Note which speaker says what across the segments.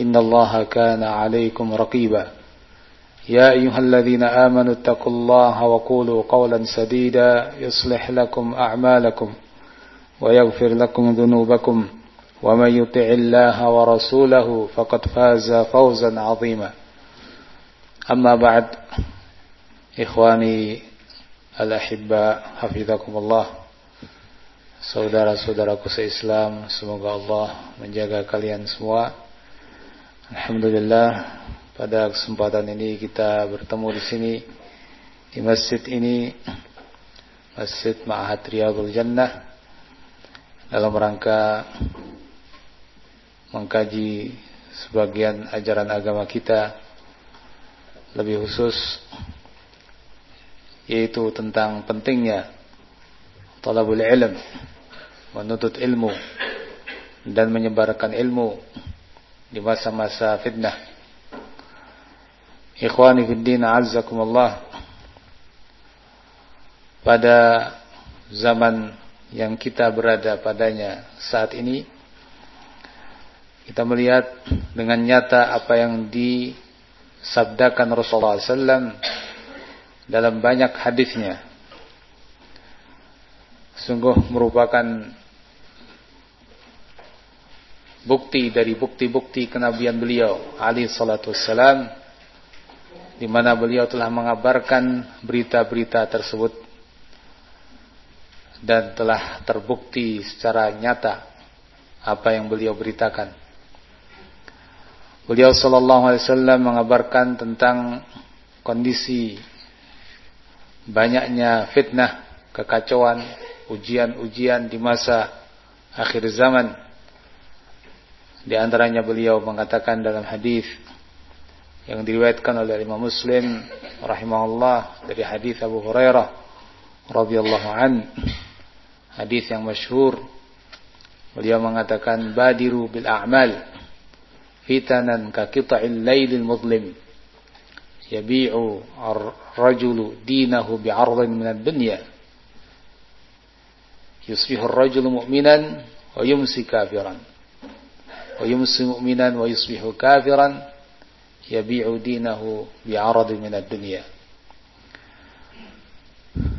Speaker 1: إن الله كان عليكم رقيبا. يا أيها الذين آمنوا اتقوا الله وقولوا قولا سديدا يصلح لكم أعمالكم ويغفر لكم ذنوبكم ومن يطع الله ورسوله فقد فاز فوزا عظيما. أما بعد إخواني الأحباء حفظكم الله. Saudara-saudaraku seislam Semoga Allah menjaga kalian semua. Alhamdulillah pada kesempatan ini kita bertemu di sini di masjid ini Masjid Ma'had Riyadul Jannah dalam rangka mengkaji sebagian ajaran agama kita lebih khusus yaitu tentang pentingnya talabul ilm menuntut ilmu dan menyebarkan ilmu di masa-masa fitnah. Ikhwani fiddin azzakumullah. Pada zaman yang kita berada padanya saat ini kita melihat dengan nyata apa yang disabdakan Rasulullah SAW dalam banyak hadisnya. Sungguh merupakan bukti dari bukti-bukti kenabian beliau alaihi salatu wassalam di mana beliau telah mengabarkan berita-berita tersebut dan telah terbukti secara nyata apa yang beliau beritakan. Beliau sallallahu alaihi wasallam mengabarkan tentang kondisi banyaknya fitnah, kekacauan, ujian-ujian di masa akhir zaman di antaranya beliau mengatakan dalam hadis yang diriwayatkan oleh Imam Muslim rahimahullah dari hadis Abu Hurairah radhiyallahu an hadis yang masyhur. Beliau mengatakan badiru bil a'mal fitanan ka qita'il lailil mudlim yabi'u ar-rajulu dinahu bi'ardin min ad-dunya. Yusbihu ar-rajulu mu'minan wa yumsi kafiran ويمس مؤمنا ويصبح كافرا يبيع دينه بعرض من الدنيا.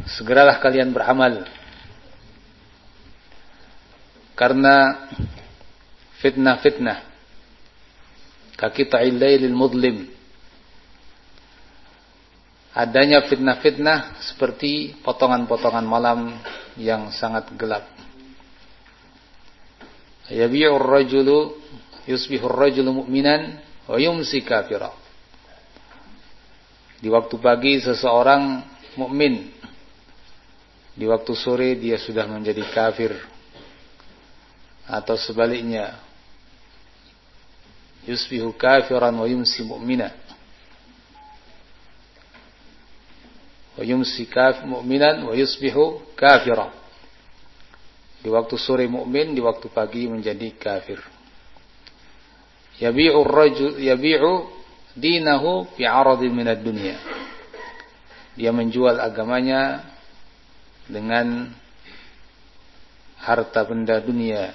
Speaker 1: segeralah kalian beramal. Karena fitnah-fitnah kaki ta'il lailil mudlim. Adanya fitnah-fitnah seperti potongan-potongan malam yang sangat gelap. Yabi'ur rajulu yusbihur rajulu mu'minan wa yumsi kafira. Di waktu pagi seseorang mukmin. Di waktu sore dia sudah menjadi kafir. Atau sebaliknya. Yusbihu kafiran wa yumsi mu'mina. Wa yumsi kaf mu'minan wa yusbihu kafira. Di waktu sore mukmin, di waktu pagi menjadi kafir yabi'u rajul yabi'u dinahu fi 'aradin minad dunya. Dia menjual agamanya dengan harta benda dunia.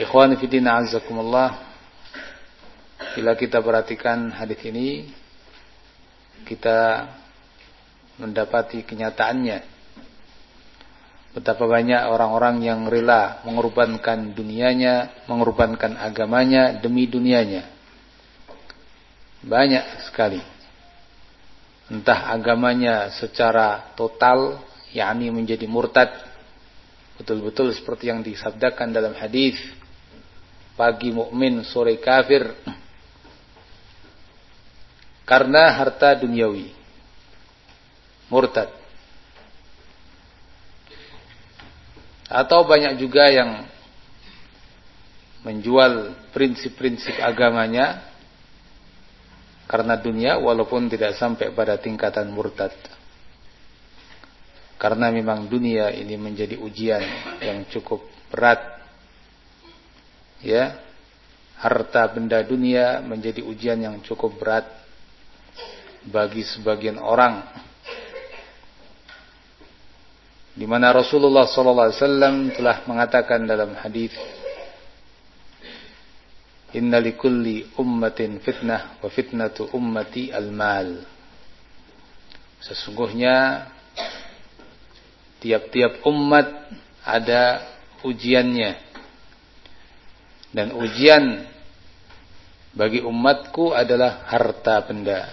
Speaker 1: Ikhwan din azakumullah. Bila kita perhatikan hadis ini kita mendapati kenyataannya Betapa banyak orang-orang yang rela mengorbankan dunianya, mengorbankan agamanya demi dunianya. banyak sekali. Entah agamanya secara total, yakni menjadi murtad, betul-betul seperti yang disabdakan dalam hadis pagi mukmin sore kafir karena harta duniawi murtad atau banyak juga yang menjual prinsip-prinsip agamanya karena dunia walaupun tidak sampai pada tingkatan murtad. Karena memang dunia ini menjadi ujian yang cukup berat. Ya. Harta benda dunia menjadi ujian yang cukup berat bagi sebagian orang. Di mana Rasulullah SAW telah mengatakan dalam hadis Inna likulli ummatin fitnah wa fitnatu ummati al-mal. Sesungguhnya tiap-tiap umat ada ujiannya. Dan ujian bagi umatku adalah harta benda.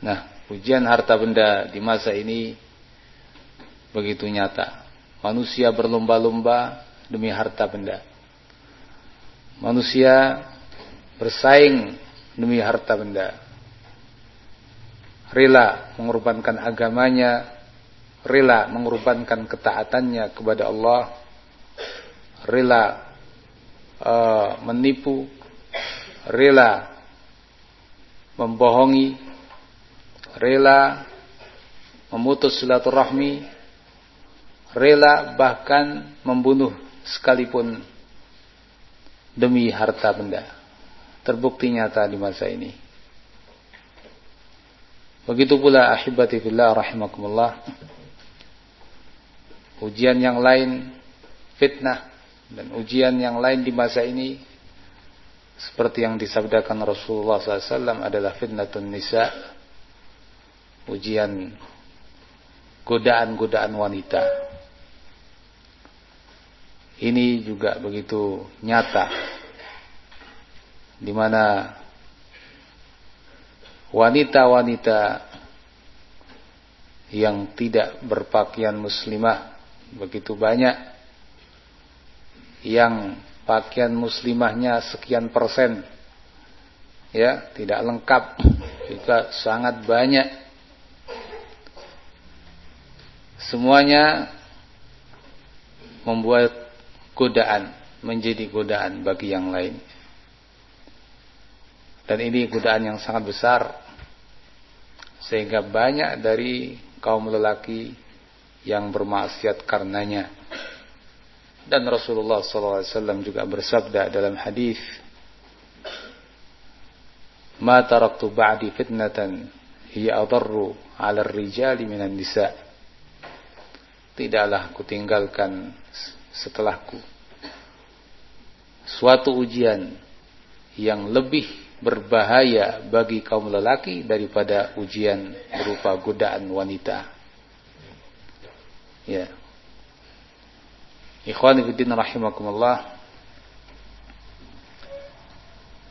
Speaker 1: Nah, ujian harta benda di masa ini begitu nyata. Manusia berlomba-lomba demi harta benda. Manusia bersaing demi harta benda. Rela mengorbankan agamanya, rela mengorbankan ketaatannya kepada Allah, rela uh, menipu, rela membohongi, rela memutus silaturahmi, rela bahkan membunuh sekalipun demi harta benda. Terbukti nyata di masa ini. Begitu pula ahibati fillah rahimakumullah. Ujian yang lain fitnah dan ujian yang lain di masa ini seperti yang disabdakan Rasulullah SAW adalah fitnatun nisa ujian godaan-godaan wanita ini juga begitu nyata. Di mana wanita-wanita yang tidak berpakaian muslimah begitu banyak yang pakaian muslimahnya sekian persen ya tidak lengkap juga sangat banyak. Semuanya membuat godaan menjadi godaan bagi yang lain. Dan ini godaan yang sangat besar sehingga banyak dari kaum lelaki yang bermaksiat karenanya. Dan Rasulullah SAW juga bersabda dalam hadis, "Ma taraktu ba'di fitnatan hiya adarru 'ala ar-rijali minan nisa." Tidaklah kutinggalkan setelahku. Suatu ujian yang lebih berbahaya bagi kaum lelaki daripada ujian berupa godaan wanita. Ya. Ikhwani fiddin rahimakumullah.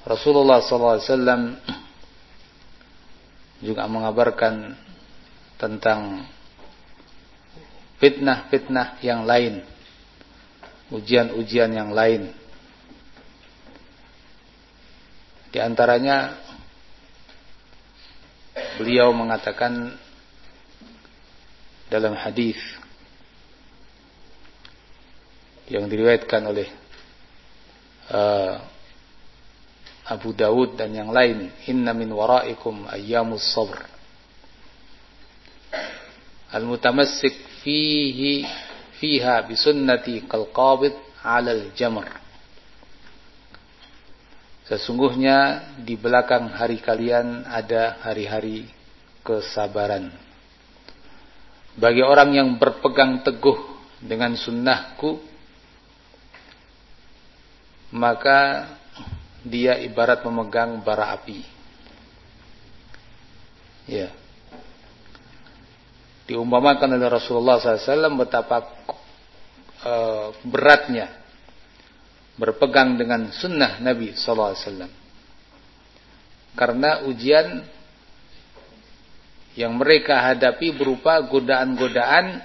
Speaker 1: Rasulullah SAW juga mengabarkan tentang fitnah-fitnah yang lain ujian-ujian yang lain. Di antaranya beliau mengatakan dalam hadis yang diriwayatkan oleh uh, Abu Dawud dan yang lain, "Inna min waraikum ayyamus sabr." Al-mutamassik fihi fiha bisunnati qalqabid 'alal jamr. Sesungguhnya di belakang hari kalian ada hari-hari kesabaran. Bagi orang yang berpegang teguh dengan sunnahku, maka dia ibarat memegang bara api. Ya. Diumpamakan oleh Rasulullah SAW betapa uh, beratnya berpegang dengan sunnah Nabi sallallahu alaihi wasallam. karena ujian yang mereka hadapi berupa godaan-godaan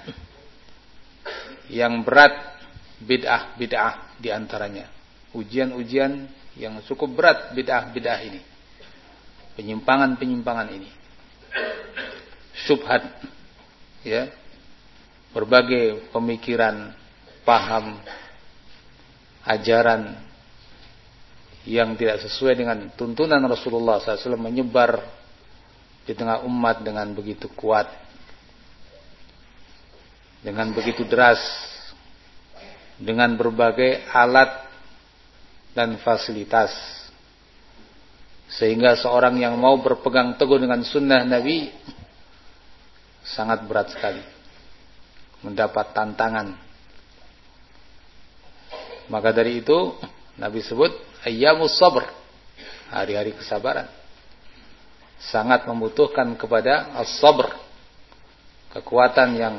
Speaker 1: yang berat bid'ah-bid'ah di antaranya. Ujian-ujian yang cukup berat bid'ah-bid'ah ini. Penyimpangan-penyimpangan ini. Subhat ya. Berbagai pemikiran, paham, ajaran yang tidak sesuai dengan tuntunan Rasulullah SAW menyebar di tengah umat dengan begitu kuat, dengan begitu deras, dengan berbagai alat dan fasilitas. Sehingga seorang yang mau berpegang teguh dengan sunnah Nabi sangat berat sekali. Mendapat tantangan. Maka dari itu Nabi sebut ayyamus sabr. Hari-hari kesabaran sangat membutuhkan kepada as-sabr. Kekuatan yang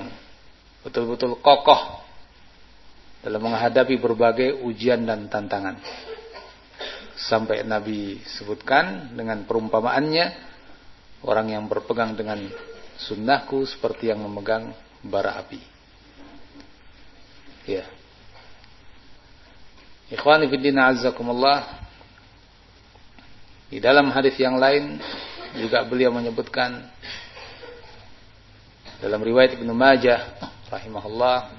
Speaker 1: betul-betul kokoh dalam menghadapi berbagai ujian dan tantangan. Sampai Nabi sebutkan dengan perumpamaannya orang yang berpegang dengan sunnahku seperti yang memegang bara api. Ya. Ikhwani fillah azakumullah. Di dalam hadis yang lain juga beliau menyebutkan dalam riwayat Ibnu Majah rahimahullah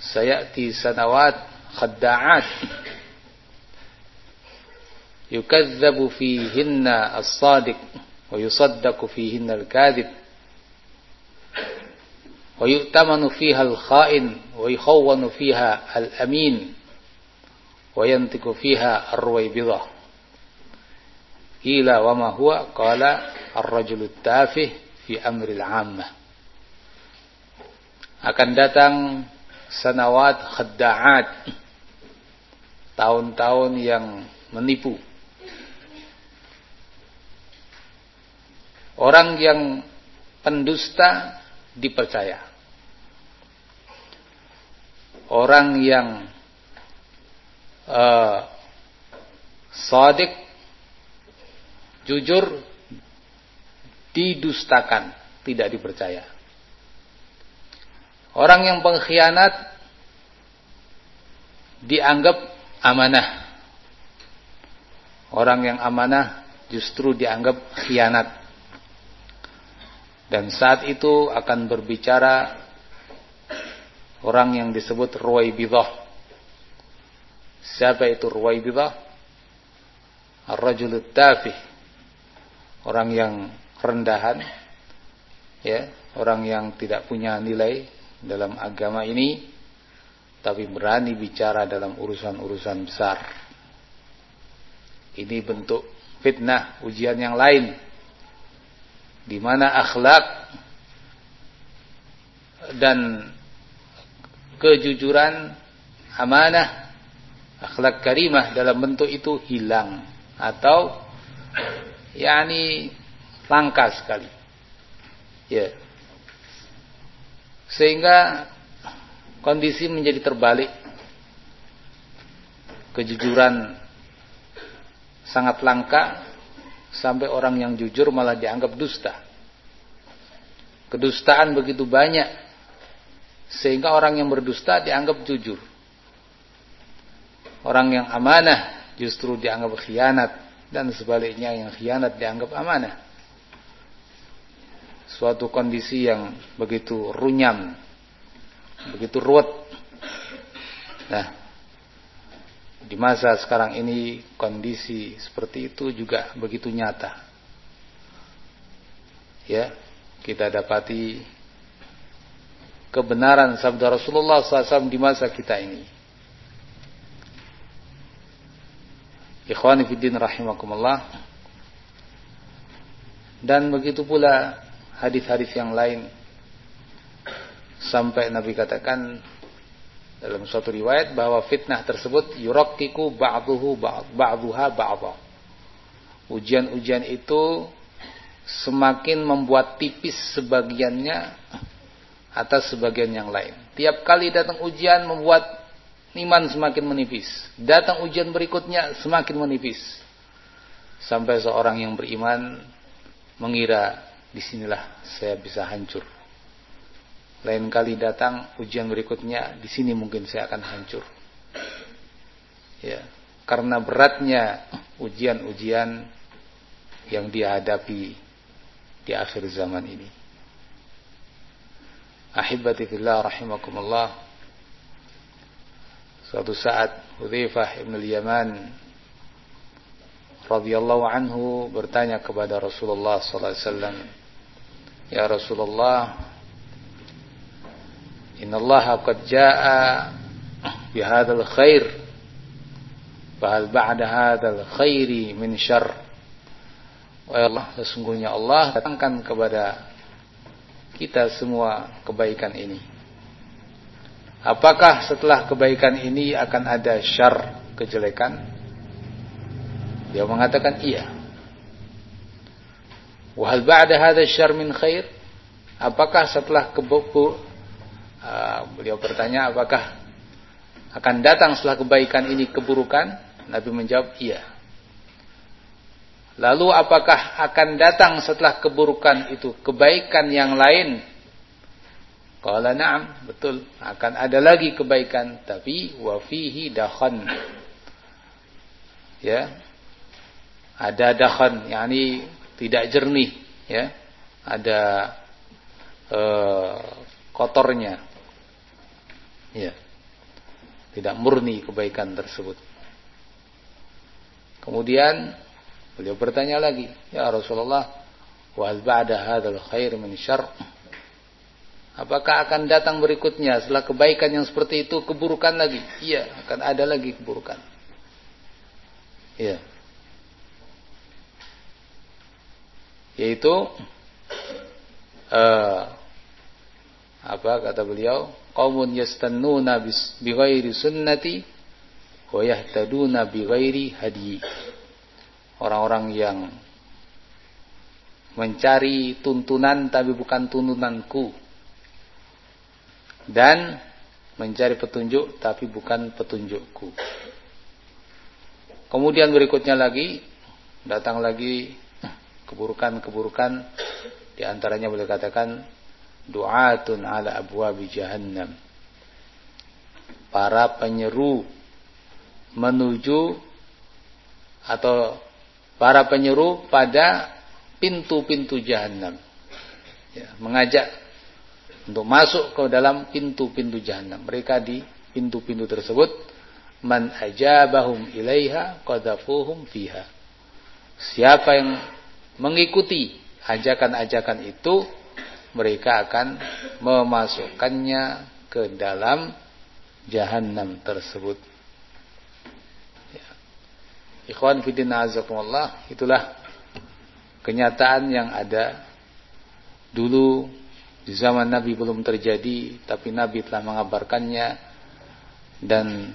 Speaker 1: sayati sanawat khadda'at yukazzabu fihinna as-sadiq wa yusaddaqu fihinna al-kadhib wa yukhawwanu fiha al-amin wa yantiku fiha ar-ruwaybidah Qila wa ma huwa qala ar-rajulu tafih fi amril ammah. Akan datang sanawat khadda'at. Tahun-tahun yang menipu. Orang yang pendusta dipercaya. Orang yang uh, sadik jujur didustakan, tidak dipercaya. Orang yang pengkhianat dianggap amanah. Orang yang amanah justru dianggap khianat. Dan saat itu akan berbicara orang yang disebut Ruwaibidah. Siapa itu Ruwaibidah? Ar-Rajulut Tafih orang yang rendahan ya orang yang tidak punya nilai dalam agama ini tapi berani bicara dalam urusan-urusan besar ini bentuk fitnah ujian yang lain di mana akhlak dan kejujuran amanah akhlak karimah dalam bentuk itu hilang atau yakni langka sekali. Ya. Sehingga kondisi menjadi terbalik. Kejujuran sangat langka sampai orang yang jujur malah dianggap dusta. Kedustaan begitu banyak sehingga orang yang berdusta dianggap jujur. Orang yang amanah justru dianggap khianat dan sebaliknya yang khianat dianggap amanah. Suatu kondisi yang begitu runyam, begitu ruwet. Nah, di masa sekarang ini kondisi seperti itu juga begitu nyata. Ya, kita dapati kebenaran sabda Rasulullah SAW di masa kita ini. Ikhwani fiddin rahimakumullah. Dan begitu pula hadis-hadis yang lain sampai Nabi katakan dalam suatu riwayat bahwa fitnah tersebut yurakkiku ba'duhu ba'duha ba'dha. Ujian-ujian itu semakin membuat tipis sebagiannya atas sebagian yang lain. Tiap kali datang ujian membuat iman semakin menipis. Datang ujian berikutnya semakin menipis. sampai seorang yang beriman mengira di sinilah saya bisa hancur. Lain kali datang ujian berikutnya, di sini mungkin saya akan hancur. Ya, karena beratnya ujian-ujian yang dihadapi di akhir zaman ini. Ahibati fillah rahimakumullah. Suatu saat Hudzaifah ibn al-Yaman radhiyallahu anhu bertanya kepada Rasulullah sallallahu alaihi wasallam, "Ya Rasulullah, inna Allah qad jaa'a bi hadzal khair, fa hal ba'da hadzal khairi min syarr?" Wahai Allah, sesungguhnya Allah datangkan kepada kita semua kebaikan ini. Apakah setelah kebaikan ini akan ada syar kejelekan? Dia mengatakan iya. Wahal ba'da hadha syar min khair? Apakah setelah kebuku uh, beliau bertanya apakah akan datang setelah kebaikan ini keburukan? Nabi menjawab iya. Lalu apakah akan datang setelah keburukan itu kebaikan yang lain? Qala na'am, betul. Akan ada lagi kebaikan, tapi wa fihi dakhan. Ya. Ada dakhan, yakni tidak jernih, ya. Ada uh, kotornya. Ya. Tidak murni kebaikan tersebut. Kemudian Beliau bertanya lagi, "Ya Rasulullah, wa hal ba'da hadzal khair min syarr?" Apakah akan datang berikutnya setelah kebaikan yang seperti itu keburukan lagi? Iya, akan ada lagi keburukan. Iya. Yaitu uh, apa kata beliau? Qaumun yastannuna bi ghairi sunnati wa yahtaduna bi ghairi hadi orang-orang yang mencari tuntunan tapi bukan tuntunanku dan mencari petunjuk tapi bukan petunjukku. Kemudian berikutnya lagi datang lagi keburukan-keburukan di antaranya boleh katakan du'atun ala abwabi jahannam. Para penyeru menuju atau para penyeru pada pintu-pintu jahanam. Ya, mengajak untuk masuk ke dalam pintu-pintu jahanam. Mereka di pintu-pintu tersebut man ajabahum ilaiha qadafuhum fiha. Siapa yang mengikuti ajakan-ajakan itu, mereka akan memasukkannya ke dalam jahanam tersebut. Ikhwan fidina azakumullah, itulah kenyataan yang ada dulu di zaman Nabi belum terjadi, tapi Nabi telah mengabarkannya dan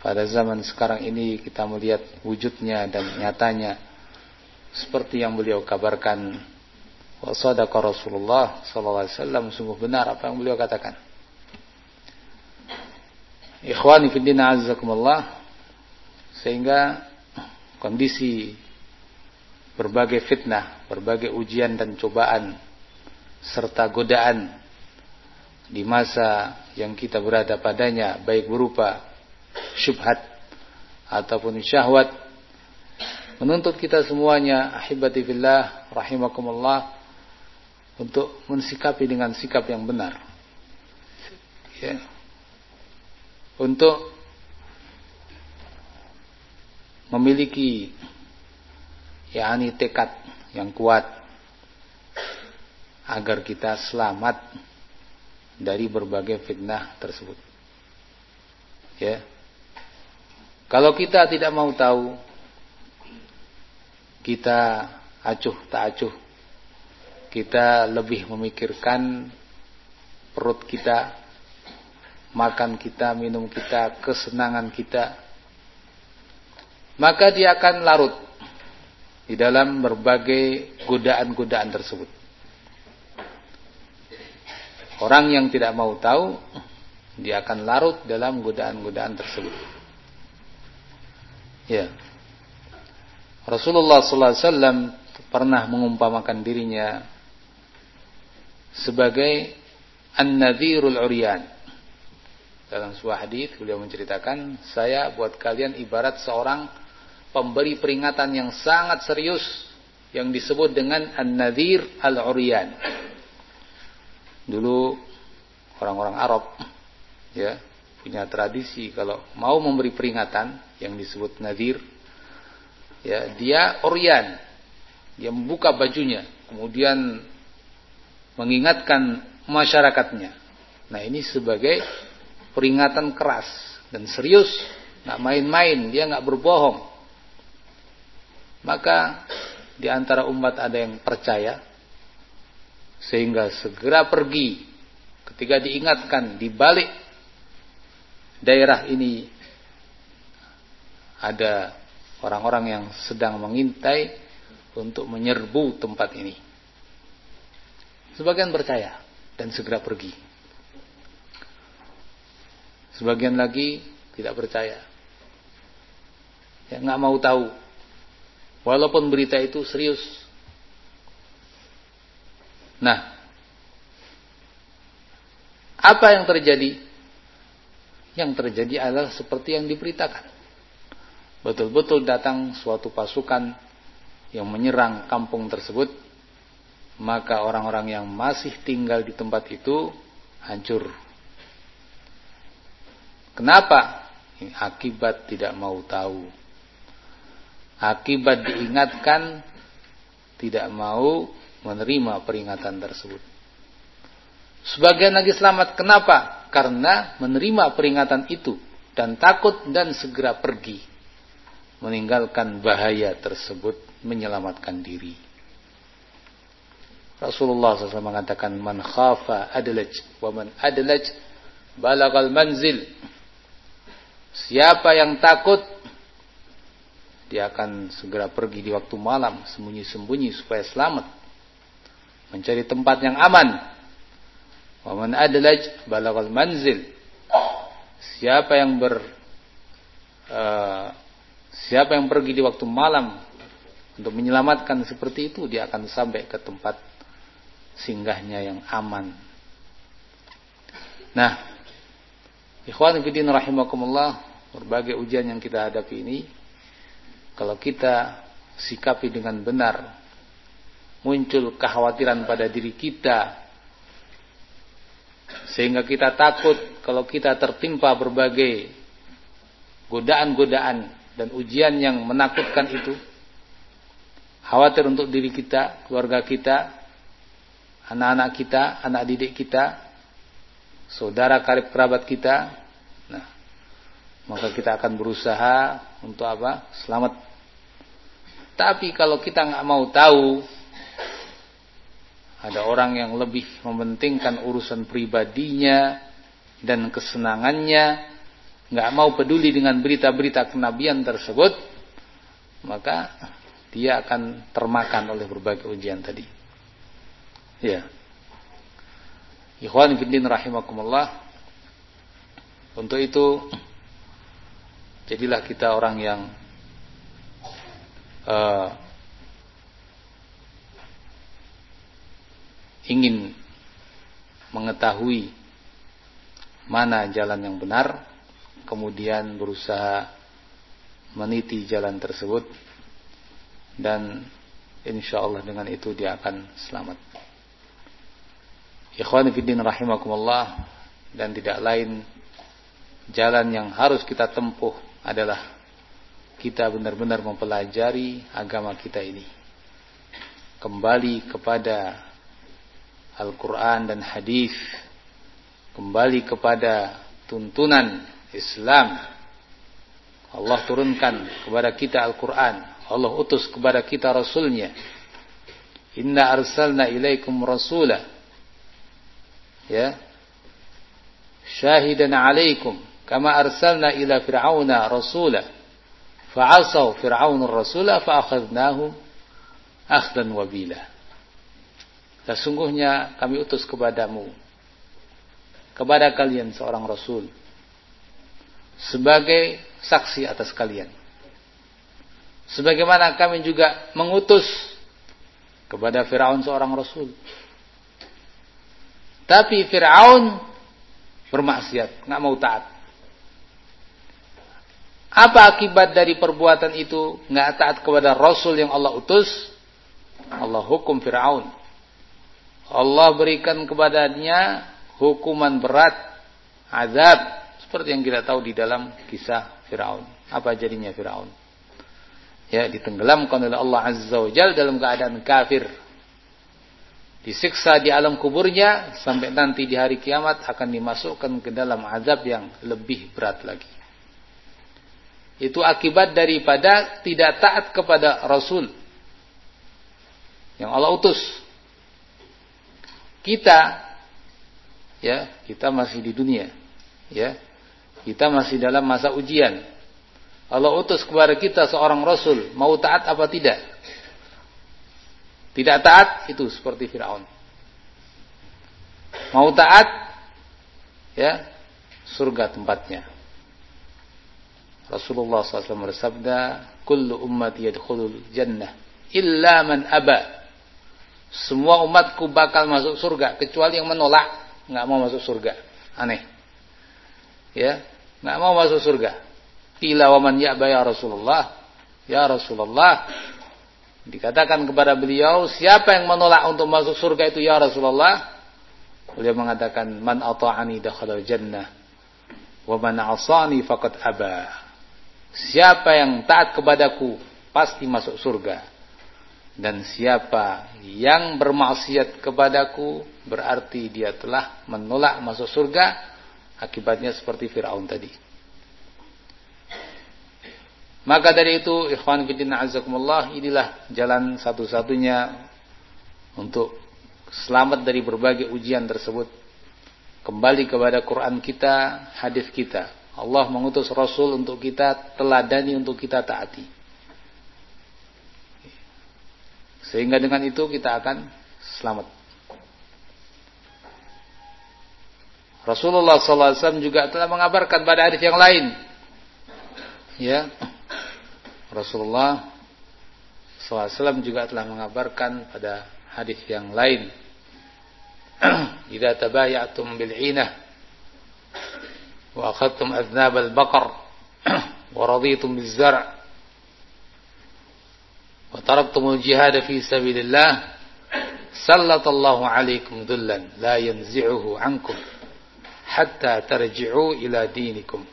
Speaker 1: pada zaman sekarang ini kita melihat wujudnya dan nyatanya seperti yang beliau kabarkan. Wa sadaqa Rasulullah sallallahu sungguh benar apa yang beliau katakan. Ikhwani fillah azakumullah sehingga kondisi berbagai fitnah, berbagai ujian dan cobaan serta godaan di masa yang kita berada padanya baik berupa syubhat ataupun syahwat. Menuntut kita semuanya ahibati fillah rahimakumullah untuk mensikapi dengan sikap yang benar. Ya. Untuk memiliki yakni tekad yang kuat agar kita selamat dari berbagai fitnah tersebut. Ya. Kalau kita tidak mau tahu kita acuh tak acuh. Kita lebih memikirkan perut kita, makan kita, minum kita, kesenangan kita, maka dia akan larut di dalam berbagai godaan-godaan tersebut. Orang yang tidak mau tahu, dia akan larut dalam godaan-godaan tersebut. Ya. Rasulullah sallallahu alaihi wasallam pernah mengumpamakan dirinya sebagai an-nadhirul uryan. Dalam sebuah hadis beliau menceritakan, saya buat kalian ibarat seorang pemberi peringatan yang sangat serius yang disebut dengan an-nadhir al-uryan. Dulu orang-orang Arab ya punya tradisi kalau mau memberi peringatan yang disebut nadhir ya dia oryan dia membuka bajunya kemudian mengingatkan masyarakatnya nah ini sebagai peringatan keras dan serius, nggak main-main, dia nggak berbohong. Maka di antara umat ada yang percaya sehingga segera pergi ketika diingatkan di balik daerah ini ada orang-orang yang sedang mengintai untuk menyerbu tempat ini. Sebagian percaya dan segera pergi. Sebagian lagi tidak percaya. Ya nggak mau tahu. Walaupun berita itu serius. Nah, apa yang terjadi? Yang terjadi adalah seperti yang diberitakan. Betul-betul datang suatu pasukan yang menyerang kampung tersebut, maka orang-orang yang masih tinggal di tempat itu hancur Kenapa? Akibat tidak mau tahu. Akibat diingatkan tidak mau menerima peringatan tersebut. Sebagian lagi selamat. Kenapa? Karena menerima peringatan itu dan takut dan segera pergi. Meninggalkan bahaya tersebut menyelamatkan diri. Rasulullah SAW mengatakan man khafa adlaj wa man adlaj balagal manzil Siapa yang takut dia akan segera pergi di waktu malam sembunyi-sembunyi supaya selamat mencari tempat yang aman. Wa man adlaj balagal manzil. Siapa yang ber uh, siapa yang pergi di waktu malam untuk menyelamatkan seperti itu dia akan sampai ke tempat singgahnya yang aman. Nah, Ikhwan fillah rahimakumullah, berbagai ujian yang kita hadapi ini kalau kita sikapi dengan benar muncul kekhawatiran pada diri kita sehingga kita takut kalau kita tertimpa berbagai godaan-godaan dan ujian yang menakutkan itu khawatir untuk diri kita, keluarga kita, anak-anak kita, anak didik kita, saudara karib kerabat kita. Maka kita akan berusaha untuk apa? Selamat. Tapi kalau kita nggak mau tahu, ada orang yang lebih mementingkan urusan pribadinya dan kesenangannya, nggak mau peduli dengan berita-berita kenabian tersebut, maka dia akan termakan oleh berbagai ujian tadi. Ya. Ikhwan fillah rahimakumullah. Untuk itu jadilah kita orang yang uh, ingin mengetahui mana jalan yang benar, kemudian berusaha meniti jalan tersebut dan insya Allah dengan itu dia akan selamat. Ikhwani fiddin rahimakumullah dan tidak lain jalan yang harus kita tempuh adalah kita benar-benar mempelajari agama kita ini. Kembali kepada Al-Quran dan Hadis, kembali kepada tuntunan Islam. Allah turunkan kepada kita Al-Quran, Allah utus kepada kita Rasulnya. Inna arsalna ilaikum rasulah ya syahidan alaikum kama arsalna ila fir'auna rasula fa'asaw fir'aunur rasula fa'akhadnahu akhdan wabila sesungguhnya kami utus kepadamu kepada kalian seorang rasul sebagai saksi atas kalian Sebagaimana kami juga mengutus kepada Firaun seorang rasul. Tapi Firaun bermaksiat, nggak mau taat. Apa akibat dari perbuatan itu? Nggak taat kepada Rasul yang Allah utus. Allah hukum Fir'aun. Allah berikan kepadanya hukuman berat, azab. Seperti yang kita tahu di dalam kisah Fir'aun. Apa jadinya Fir'aun? Ya, ditenggelamkan oleh Allah Azza wa Jal dalam keadaan kafir. Disiksa di alam kuburnya sampai nanti di hari kiamat akan dimasukkan ke dalam azab yang lebih berat lagi. Itu akibat daripada tidak taat kepada Rasul yang Allah utus. Kita ya, kita masih di dunia. Ya. Kita masih dalam masa ujian. Allah utus kepada kita seorang rasul, mau taat apa tidak? Tidak taat itu seperti Firaun. Mau taat ya, surga tempatnya. Rasulullah SAW bersabda, "Kullu ummati yadkhulul jannah illa man aba." Semua umatku bakal masuk surga kecuali yang menolak, nggak mau masuk surga. Aneh. Ya, nggak mau masuk surga. Qila wa man ya'ba ya Rasulullah? Ya Rasulullah, dikatakan kepada beliau, siapa yang menolak untuk masuk surga itu ya Rasulullah? Beliau mengatakan, "Man ata'ani dakhala jannah wa man 'asani faqad aba." Siapa yang taat kepadaku pasti masuk surga. Dan siapa yang bermaksiat kepadaku berarti dia telah menolak masuk surga. Akibatnya seperti Fir'aun tadi. Maka dari itu ikhwan fillah azakumullah inilah jalan satu-satunya untuk selamat dari berbagai ujian tersebut. Kembali kepada Quran kita, hadis kita. Allah mengutus Rasul untuk kita teladani, untuk kita taati. Sehingga dengan itu kita akan selamat. Rasulullah SAW juga telah mengabarkan pada hadis yang lain. Ya, Rasulullah SAW juga telah mengabarkan pada hadis yang lain. Jika tabayatum bil'inah وأخذتم أذناب البقر ورضيتم بالزرع وتركتم الجهاد في سبيل الله سلط الله عليكم ذلا لا ينزعه عنكم حتى ترجعوا إلى دينكم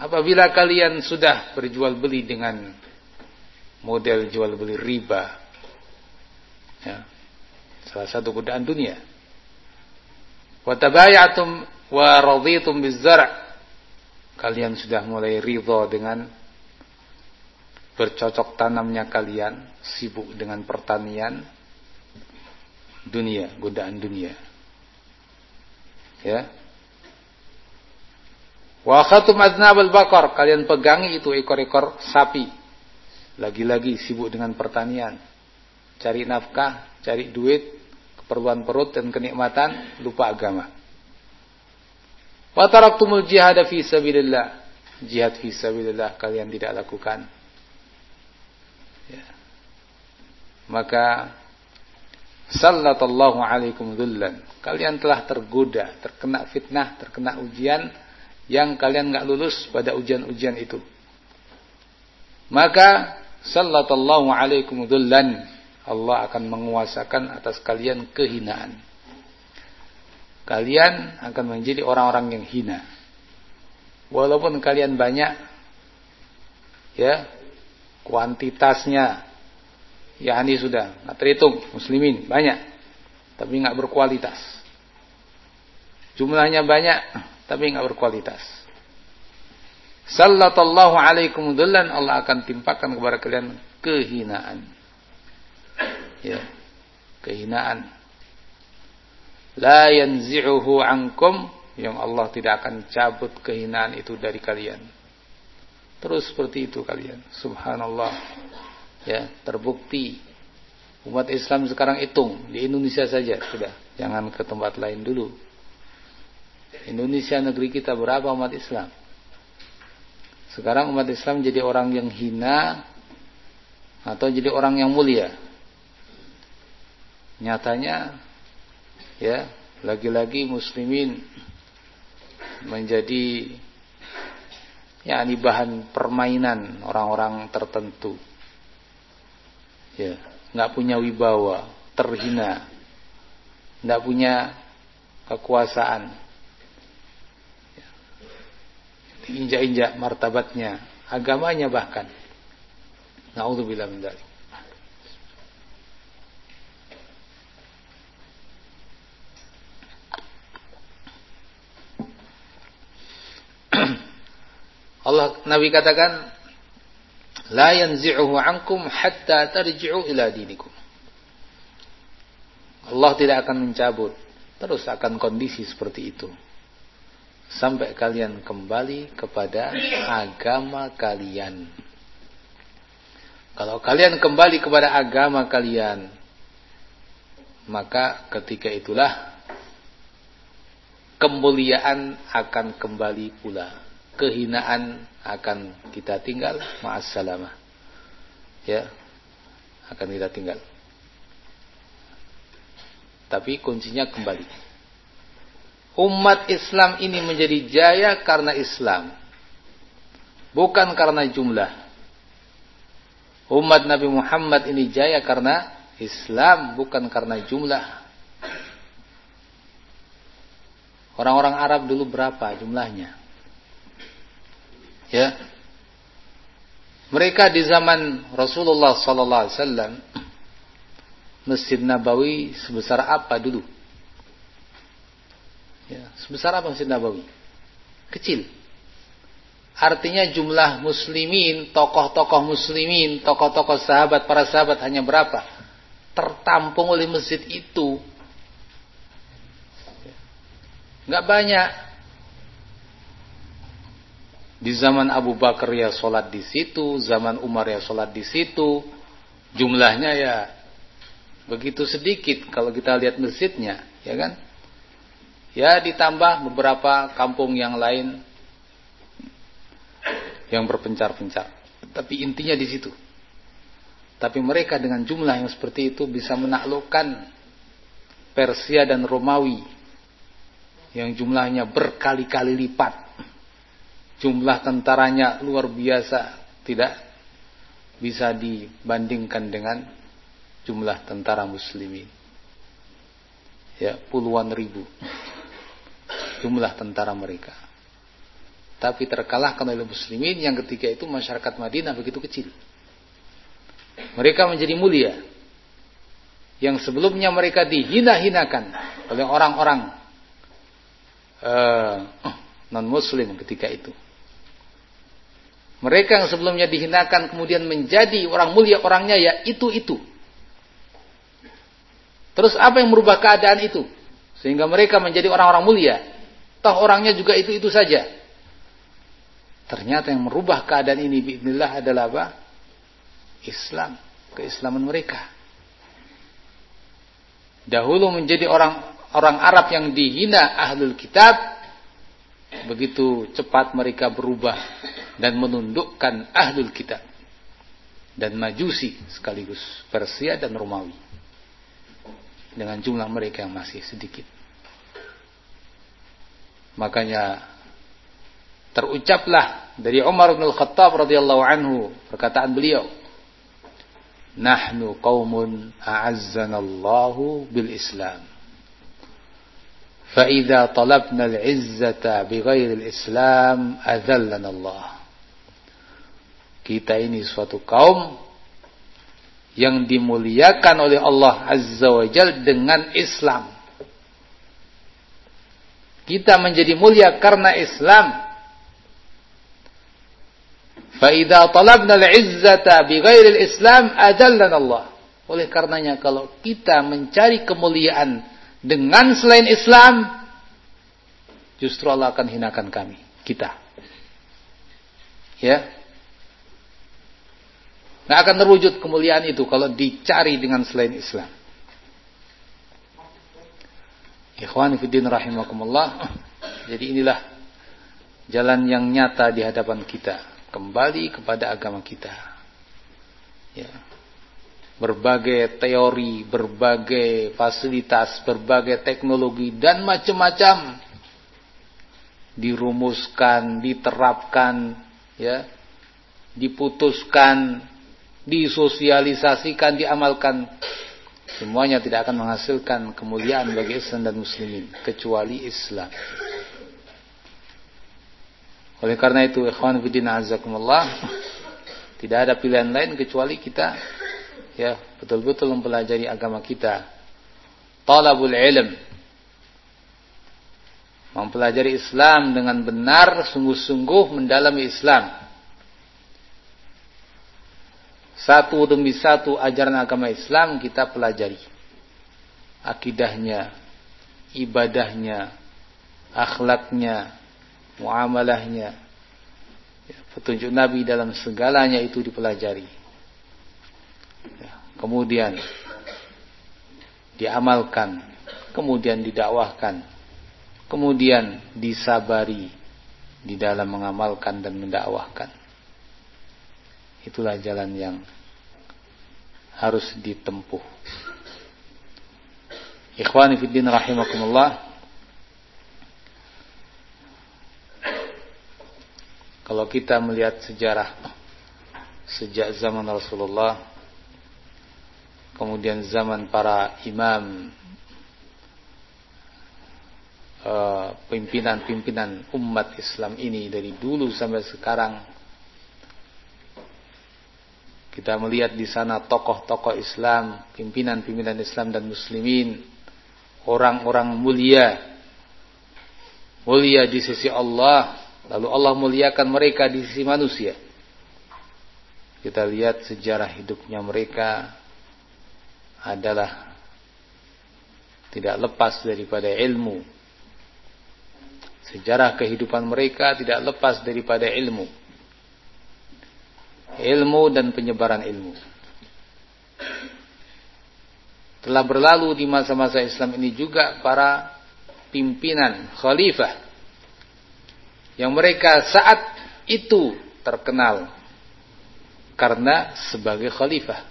Speaker 1: Apabila kalian sudah berjual beli dengan model jual beli riba, ya, salah satu godaan dunia, Wa tabayatum wa raditum bizar' kalian sudah mulai ridho dengan bercocok tanamnya kalian, sibuk dengan pertanian dunia, godaan dunia. Ya. Wa khatum aznabal bakar, kalian pegangi itu ekor-ekor sapi. Lagi-lagi sibuk dengan pertanian. Cari nafkah, cari duit, keperluan perut dan kenikmatan, lupa agama. Wa taraktumul jihad fi sabilillah. Jihad fi sabilillah kalian tidak lakukan. Ya. Maka sallallahu alaikum dhullan. Kalian telah tergoda, terkena fitnah, terkena ujian yang kalian nggak lulus pada ujian-ujian itu. Maka sallallahu alaikum dhullan Allah akan menguasakan atas kalian kehinaan. Kalian akan menjadi orang-orang yang hina. Walaupun kalian banyak ya kuantitasnya ya ini sudah nggak terhitung muslimin banyak tapi nggak berkualitas. Jumlahnya banyak tapi nggak berkualitas. Sallallahu alaikum dhullan Allah akan timpakan kepada kalian kehinaan ya. Kehinaan. La yanzi'uhu ankum. Yang Allah tidak akan cabut kehinaan itu dari kalian. Terus seperti itu kalian. Subhanallah. Ya terbukti. Umat Islam sekarang hitung. Di Indonesia saja. Sudah. Jangan ke tempat lain dulu. Indonesia negeri kita berapa umat Islam? Sekarang umat Islam jadi orang yang hina atau jadi orang yang mulia. Nyatanya ya, lagi-lagi muslimin menjadi ya ini bahan permainan orang-orang tertentu. Ya, nggak punya wibawa, terhina. nggak punya kekuasaan. Injak-injak martabatnya, agamanya bahkan. Nauzubillah min dzalik. Allah Nabi katakan la yanzi'uhu ankum hatta tarji'u ila dinikum. Allah tidak akan mencabut terus akan kondisi seperti itu sampai kalian kembali kepada agama kalian. Kalau kalian kembali kepada agama kalian, maka ketika itulah kemuliaan akan kembali pula kehinaan akan kita tinggal. Ma'assalamah. Ya akan kita tinggal. Tapi kuncinya kembali. Umat Islam ini menjadi jaya karena Islam bukan karena jumlah. Umat Nabi Muhammad ini jaya karena Islam bukan karena jumlah. Orang-orang Arab dulu berapa jumlahnya Ya. Mereka di zaman Rasulullah sallallahu alaihi wasallam Masjid Nabawi sebesar apa dulu? Ya, sebesar apa Masjid Nabawi? Kecil. Artinya jumlah muslimin, tokoh-tokoh muslimin, tokoh-tokoh sahabat, para sahabat hanya berapa? Tertampung oleh masjid itu. Enggak banyak. Di zaman Abu Bakar ya sholat di situ, zaman Umar ya sholat di situ. Jumlahnya ya begitu sedikit kalau kita lihat masjidnya, ya kan? Ya ditambah beberapa kampung yang lain yang berpencar-pencar. Tapi intinya di situ. Tapi mereka dengan jumlah yang seperti itu bisa menaklukkan Persia dan Romawi yang jumlahnya berkali-kali lipat jumlah tentaranya luar biasa tidak bisa dibandingkan dengan jumlah tentara muslimin ya puluhan ribu jumlah tentara mereka. Tapi terkalahkan oleh muslimin yang ketika itu masyarakat Madinah begitu kecil. Mereka menjadi mulia. Yang sebelumnya mereka dihina-hinakan oleh orang-orang uh, non muslim ketika itu mereka yang sebelumnya dihinakan kemudian menjadi orang mulia orangnya ya itu-itu. Terus apa yang merubah keadaan itu? Sehingga mereka menjadi orang-orang mulia. Toh orangnya juga itu-itu saja. Ternyata yang merubah keadaan ini biidznillah adalah apa? Islam, keislaman mereka. Dahulu menjadi orang orang Arab yang dihina ahlul kitab, begitu cepat mereka berubah dan menundukkan ahlul kitab dan majusi sekaligus Persia dan Romawi dengan jumlah mereka yang masih sedikit makanya terucaplah dari Umar bin Al-Khattab radhiyallahu anhu perkataan beliau nahnu qaumun a'azzanallahu bil Islam فإذا طلبنا العزة بغير الإسلام أذلنا الله kita ini suatu kaum yang dimuliakan oleh Allah Azza wa Jal dengan Islam. Kita menjadi mulia karena Islam. Fa'idha talabna al-izzata bighairil islam adallan Allah. Oleh karenanya kalau kita mencari kemuliaan dengan selain Islam, justru Allah akan hinakan kami, kita. Ya, Nggak akan terwujud kemuliaan itu kalau dicari dengan selain Islam. Ikhwani fiddin rahimakumullah. Jadi inilah jalan yang nyata di hadapan kita. kembali kepada agama kita. Ya. Berbagai teori, berbagai fasilitas, berbagai teknologi dan macam-macam dirumuskan, diterapkan, ya, diputuskan, disosialisasikan, diamalkan. Semuanya tidak akan menghasilkan kemuliaan bagi Islam dan Muslimin kecuali Islam. Oleh karena itu, ikhwan fillah azakumullah, tidak ada pilihan lain kecuali kita ya betul-betul mempelajari agama kita. Talabul ilm. Mempelajari Islam dengan benar, sungguh-sungguh mendalami Islam. Satu demi satu ajaran agama Islam kita pelajari. Akidahnya, ibadahnya, akhlaknya, muamalahnya, ya, petunjuk Nabi dalam segalanya itu dipelajari. Ya, kemudian diamalkan, kemudian didakwahkan, kemudian disabari di dalam mengamalkan dan mendakwahkan. Itulah jalan yang harus ditempuh. Ikhwani fiddin rahimakumullah. Kalau kita melihat sejarah sejak zaman Rasulullah kemudian zaman para imam eh, pimpinan-pimpinan umat Islam ini dari dulu sampai sekarang kita melihat di sana tokoh-tokoh Islam, pimpinan-pimpinan Islam dan muslimin, orang-orang mulia mulia di sisi Allah Lalu Allah muliakan mereka di sisi manusia. Kita lihat sejarah hidupnya mereka adalah tidak lepas daripada ilmu. Sejarah kehidupan mereka tidak lepas daripada ilmu. Ilmu dan penyebaran ilmu. Telah berlalu di masa-masa Islam ini juga para pimpinan khalifah yang mereka saat itu terkenal karena sebagai khalifah.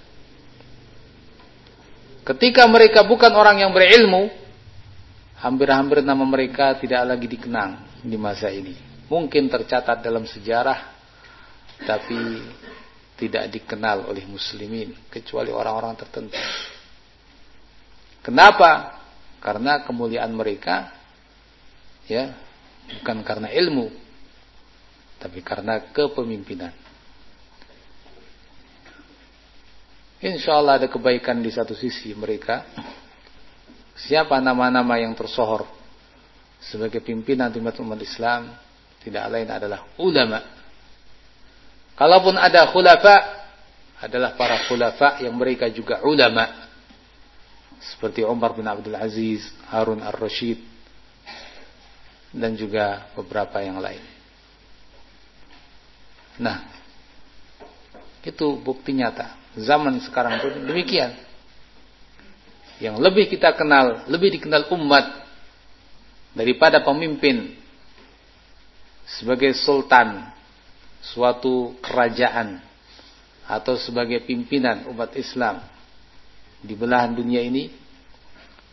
Speaker 1: Ketika mereka bukan orang yang berilmu, hampir-hampir nama mereka tidak lagi dikenang di masa ini. Mungkin tercatat dalam sejarah, tapi tidak dikenal oleh muslimin, kecuali orang-orang tertentu. Kenapa? Karena kemuliaan mereka ya bukan karena ilmu tapi karena kepemimpinan Insya Allah ada kebaikan di satu sisi mereka siapa nama-nama yang tersohor sebagai pimpinan umat Islam tidak lain adalah ulama kalaupun ada khulafa adalah para khulafa yang mereka juga ulama seperti Umar bin Abdul Aziz, Harun Ar-Rashid, dan juga beberapa yang lain. Nah, itu bukti nyata. Zaman sekarang pun demikian. Yang lebih kita kenal, lebih dikenal umat daripada pemimpin sebagai sultan suatu kerajaan atau sebagai pimpinan umat Islam di belahan dunia ini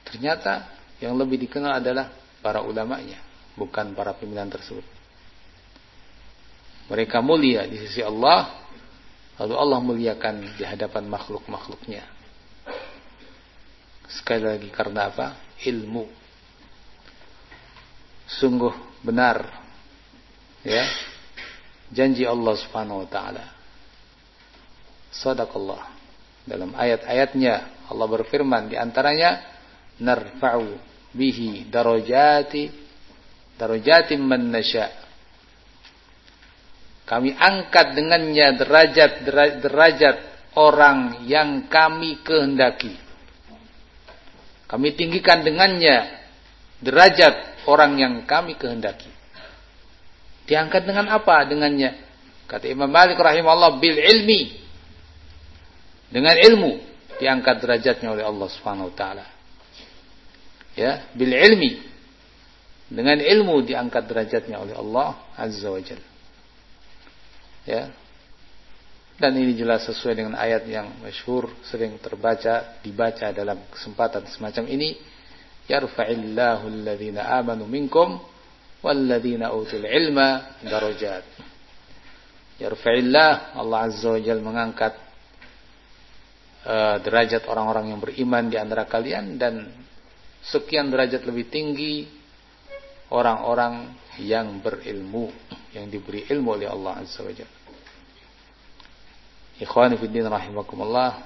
Speaker 1: ternyata yang lebih dikenal adalah para ulamanya bukan para pimpinan tersebut. Mereka mulia di sisi Allah, lalu Allah muliakan di hadapan makhluk-makhluknya. Sekali lagi karena apa? Ilmu. Sungguh benar ya janji Allah Subhanahu wa taala. Sadaqallah. Dalam ayat-ayatnya Allah berfirman di antaranya narfa'u bihi darajati darajatin man nasya. Kami angkat dengannya derajat derajat orang yang kami kehendaki. Kami tinggikan dengannya derajat orang yang kami kehendaki. Diangkat dengan apa dengannya? Kata Imam Malik rahimahullah bil ilmi. Dengan ilmu diangkat derajatnya oleh Allah Subhanahu wa taala. Ya, bil ilmi dengan ilmu diangkat derajatnya oleh Allah Azza wa Jalla. Ya. Dan ini jelas sesuai dengan ayat yang masyhur sering terbaca, dibaca dalam kesempatan semacam ini. Yarfa'illahu alladhina amanu minkum walladzina utul ilma darajat. Yarfa'illah Allah Azza wa Jalla mengangkat uh, derajat orang-orang yang beriman di antara kalian dan sekian derajat lebih tinggi orang-orang yang berilmu yang diberi ilmu oleh Allah Azza wa Jalla. Ikhwani fiddin rahimakumullah,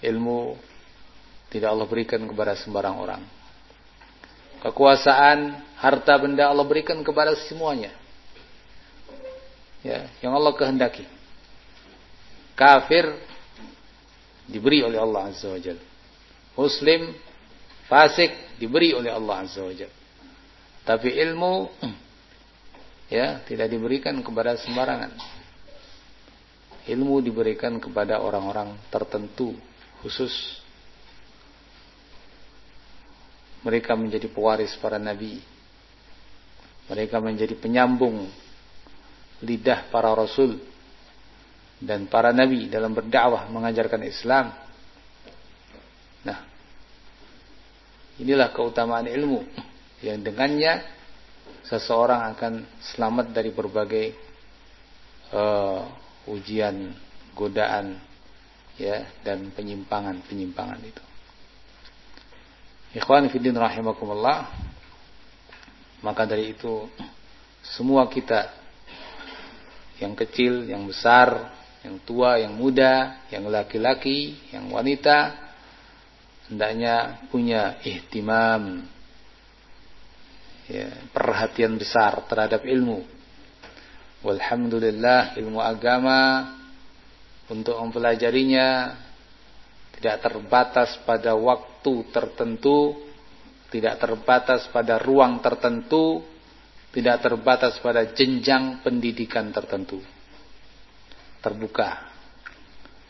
Speaker 1: ilmu tidak Allah berikan kepada sembarang orang. Kekuasaan, harta benda Allah berikan kepada semuanya. Ya, yang Allah kehendaki. Kafir diberi oleh Allah Azza wa. Muslim fasik diberi oleh Allah Azza wa. Tapi ilmu ya tidak diberikan kepada sembarangan. Ilmu diberikan kepada orang-orang tertentu khusus. Mereka menjadi pewaris para nabi. Mereka menjadi penyambung lidah para rasul dan para nabi dalam berdakwah mengajarkan Islam. Nah, inilah keutamaan ilmu yang dengannya seseorang akan selamat dari berbagai uh, ujian, godaan, ya dan penyimpangan-penyimpangan itu. Ikhwan fiddin rahimakumullah. Maka dari itu semua kita yang kecil, yang besar, yang tua, yang muda, yang laki-laki, yang wanita hendaknya punya ihtimam ya, perhatian besar terhadap ilmu Walhamdulillah ilmu agama untuk mempelajarinya tidak terbatas pada waktu tertentu, tidak terbatas pada ruang tertentu, tidak terbatas pada jenjang pendidikan tertentu. Terbuka.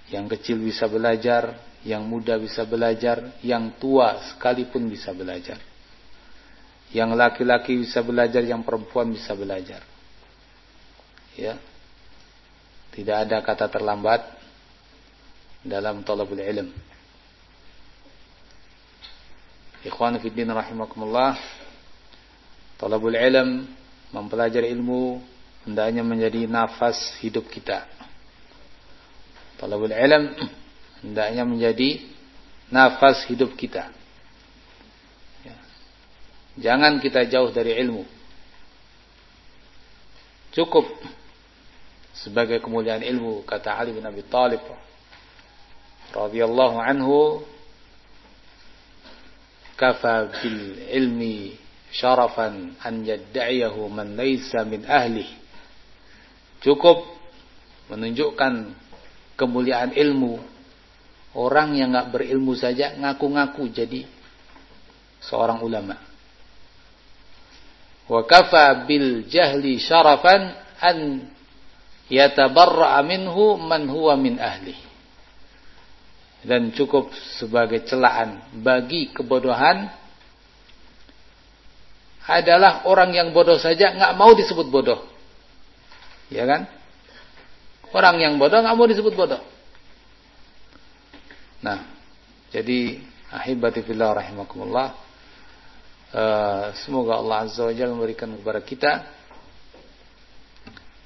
Speaker 1: Yang kecil bisa belajar, yang muda bisa belajar, yang tua sekalipun bisa belajar. Yang laki-laki bisa belajar, yang perempuan bisa belajar ya tidak ada kata terlambat dalam talabul ilm ikhwan fiddin rahimakumullah talabul ilm mempelajari ilmu hendaknya menjadi nafas hidup kita. Talabul ilm hendaknya menjadi nafas hidup kita. Ya. jangan kita jauh dari ilmu. Cukup sebagai kemuliaan ilmu kata Ali bin Abi Thalib radhiyallahu anhu kafa bil ilmi syarafan an yad'iyahu man laysa min ahli cukup menunjukkan kemuliaan ilmu. Orang yang enggak berilmu saja ngaku-ngaku jadi seorang ulama. Wa kafa bil jahli syarafan an yatabarra'a minhu man huwa min ahli. Dan cukup sebagai celaan bagi kebodohan adalah orang yang bodoh saja nggak mau disebut bodoh. Ya kan? Orang yang bodoh nggak mau disebut bodoh. Nah, jadi ahibati fillah rahimakumullah. Uh, semoga Allah Azza wa Jalla memberikan kepada kita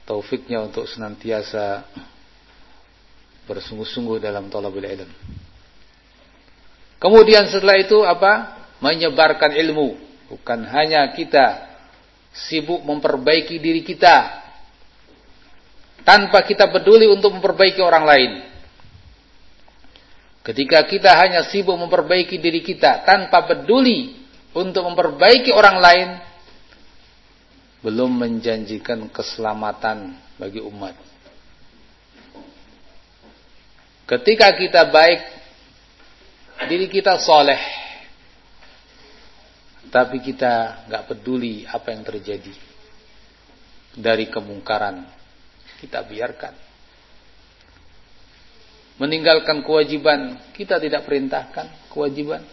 Speaker 1: taufiknya untuk senantiasa bersungguh-sungguh dalam talabul ilm. Kemudian setelah itu apa? Menyebarkan ilmu. Bukan hanya kita sibuk memperbaiki diri kita tanpa kita peduli untuk memperbaiki orang lain. Ketika kita hanya sibuk memperbaiki diri kita tanpa peduli untuk memperbaiki orang lain, belum menjanjikan keselamatan bagi umat. Ketika kita baik, diri kita soleh, tapi kita nggak peduli apa yang terjadi dari kemungkaran, kita biarkan. Meninggalkan kewajiban, kita tidak perintahkan kewajiban.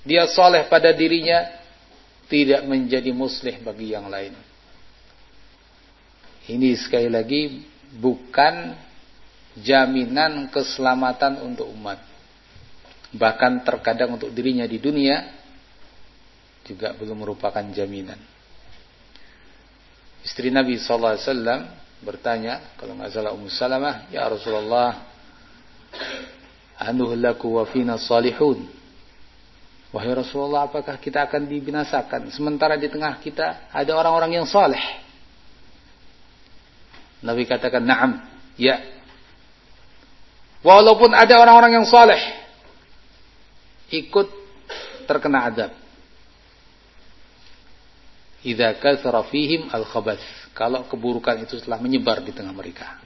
Speaker 1: Dia soleh pada dirinya, tidak menjadi muslih bagi yang lain. Ini sekali lagi bukan jaminan keselamatan untuk umat. Bahkan terkadang untuk dirinya di dunia juga belum merupakan jaminan. Istri Nabi sallallahu alaihi wasallam bertanya, kalau nggak salah Ummu Salamah, "Ya Rasulullah, anuhlaku wa fina salihun?" Wahai Rasulullah, apakah kita akan dibinasakan sementara di tengah kita ada orang-orang yang saleh? Nabi katakan, "Na'am." Ya. Walaupun ada orang-orang yang saleh ikut terkena adab. Idza kathara fihim al-khabath. Kalau keburukan itu telah menyebar di tengah mereka.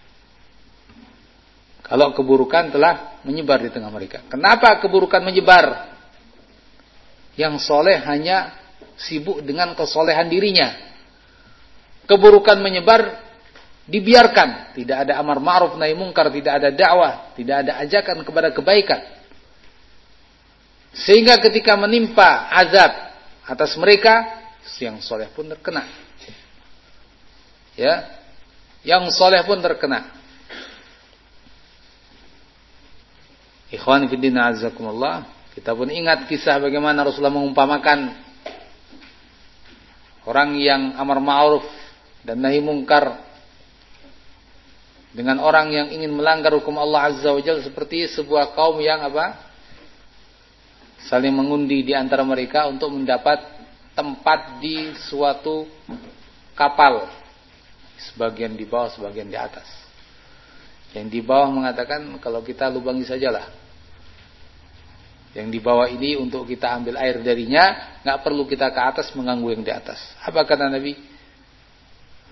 Speaker 1: Kalau keburukan telah menyebar di tengah mereka. Kenapa keburukan menyebar? Yang soleh hanya sibuk dengan kesolehan dirinya. Keburukan menyebar dibiarkan. Tidak ada amar ma'ruf nahi mungkar, tidak ada dakwah, tidak ada ajakan kepada kebaikan. Sehingga ketika menimpa azab atas mereka, yang soleh pun terkena. Ya, yang soleh pun terkena. Ikhwan fillah azakumullah, kita pun ingat kisah bagaimana Rasulullah mengumpamakan orang yang amar ma'ruf dan nahi mungkar dengan orang yang ingin melanggar hukum Allah Azza wa Jalla seperti sebuah kaum yang apa? saling mengundi di antara mereka untuk mendapat tempat di suatu kapal. Sebagian di bawah, sebagian di atas. Yang di bawah mengatakan kalau kita lubangi sajalah. Yang di bawah ini untuk kita ambil air darinya, nggak perlu kita ke atas mengganggu yang di atas. Apa kata Nabi?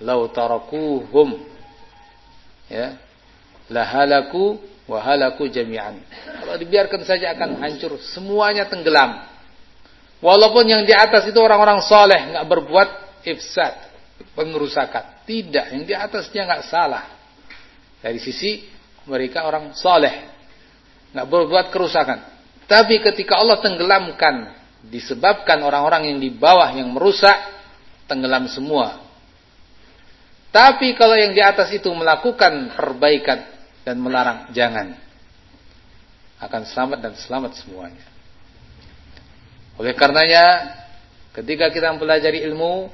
Speaker 1: Lau tarakuhum ya lahalaku wahalaku jami'an. Kalau dibiarkan saja akan hancur, semuanya tenggelam. Walaupun yang di atas itu orang-orang soleh, nggak berbuat ifsad, pengerusakan. Tidak, yang di atasnya nggak salah. Dari sisi mereka orang soleh, nggak berbuat kerusakan. Tapi ketika Allah tenggelamkan, disebabkan orang-orang yang di bawah yang merusak, tenggelam semua. Tapi kalau yang di atas itu melakukan perbaikan dan melarang, jangan. Akan selamat dan selamat semuanya. Oleh karenanya, ketika kita mempelajari ilmu,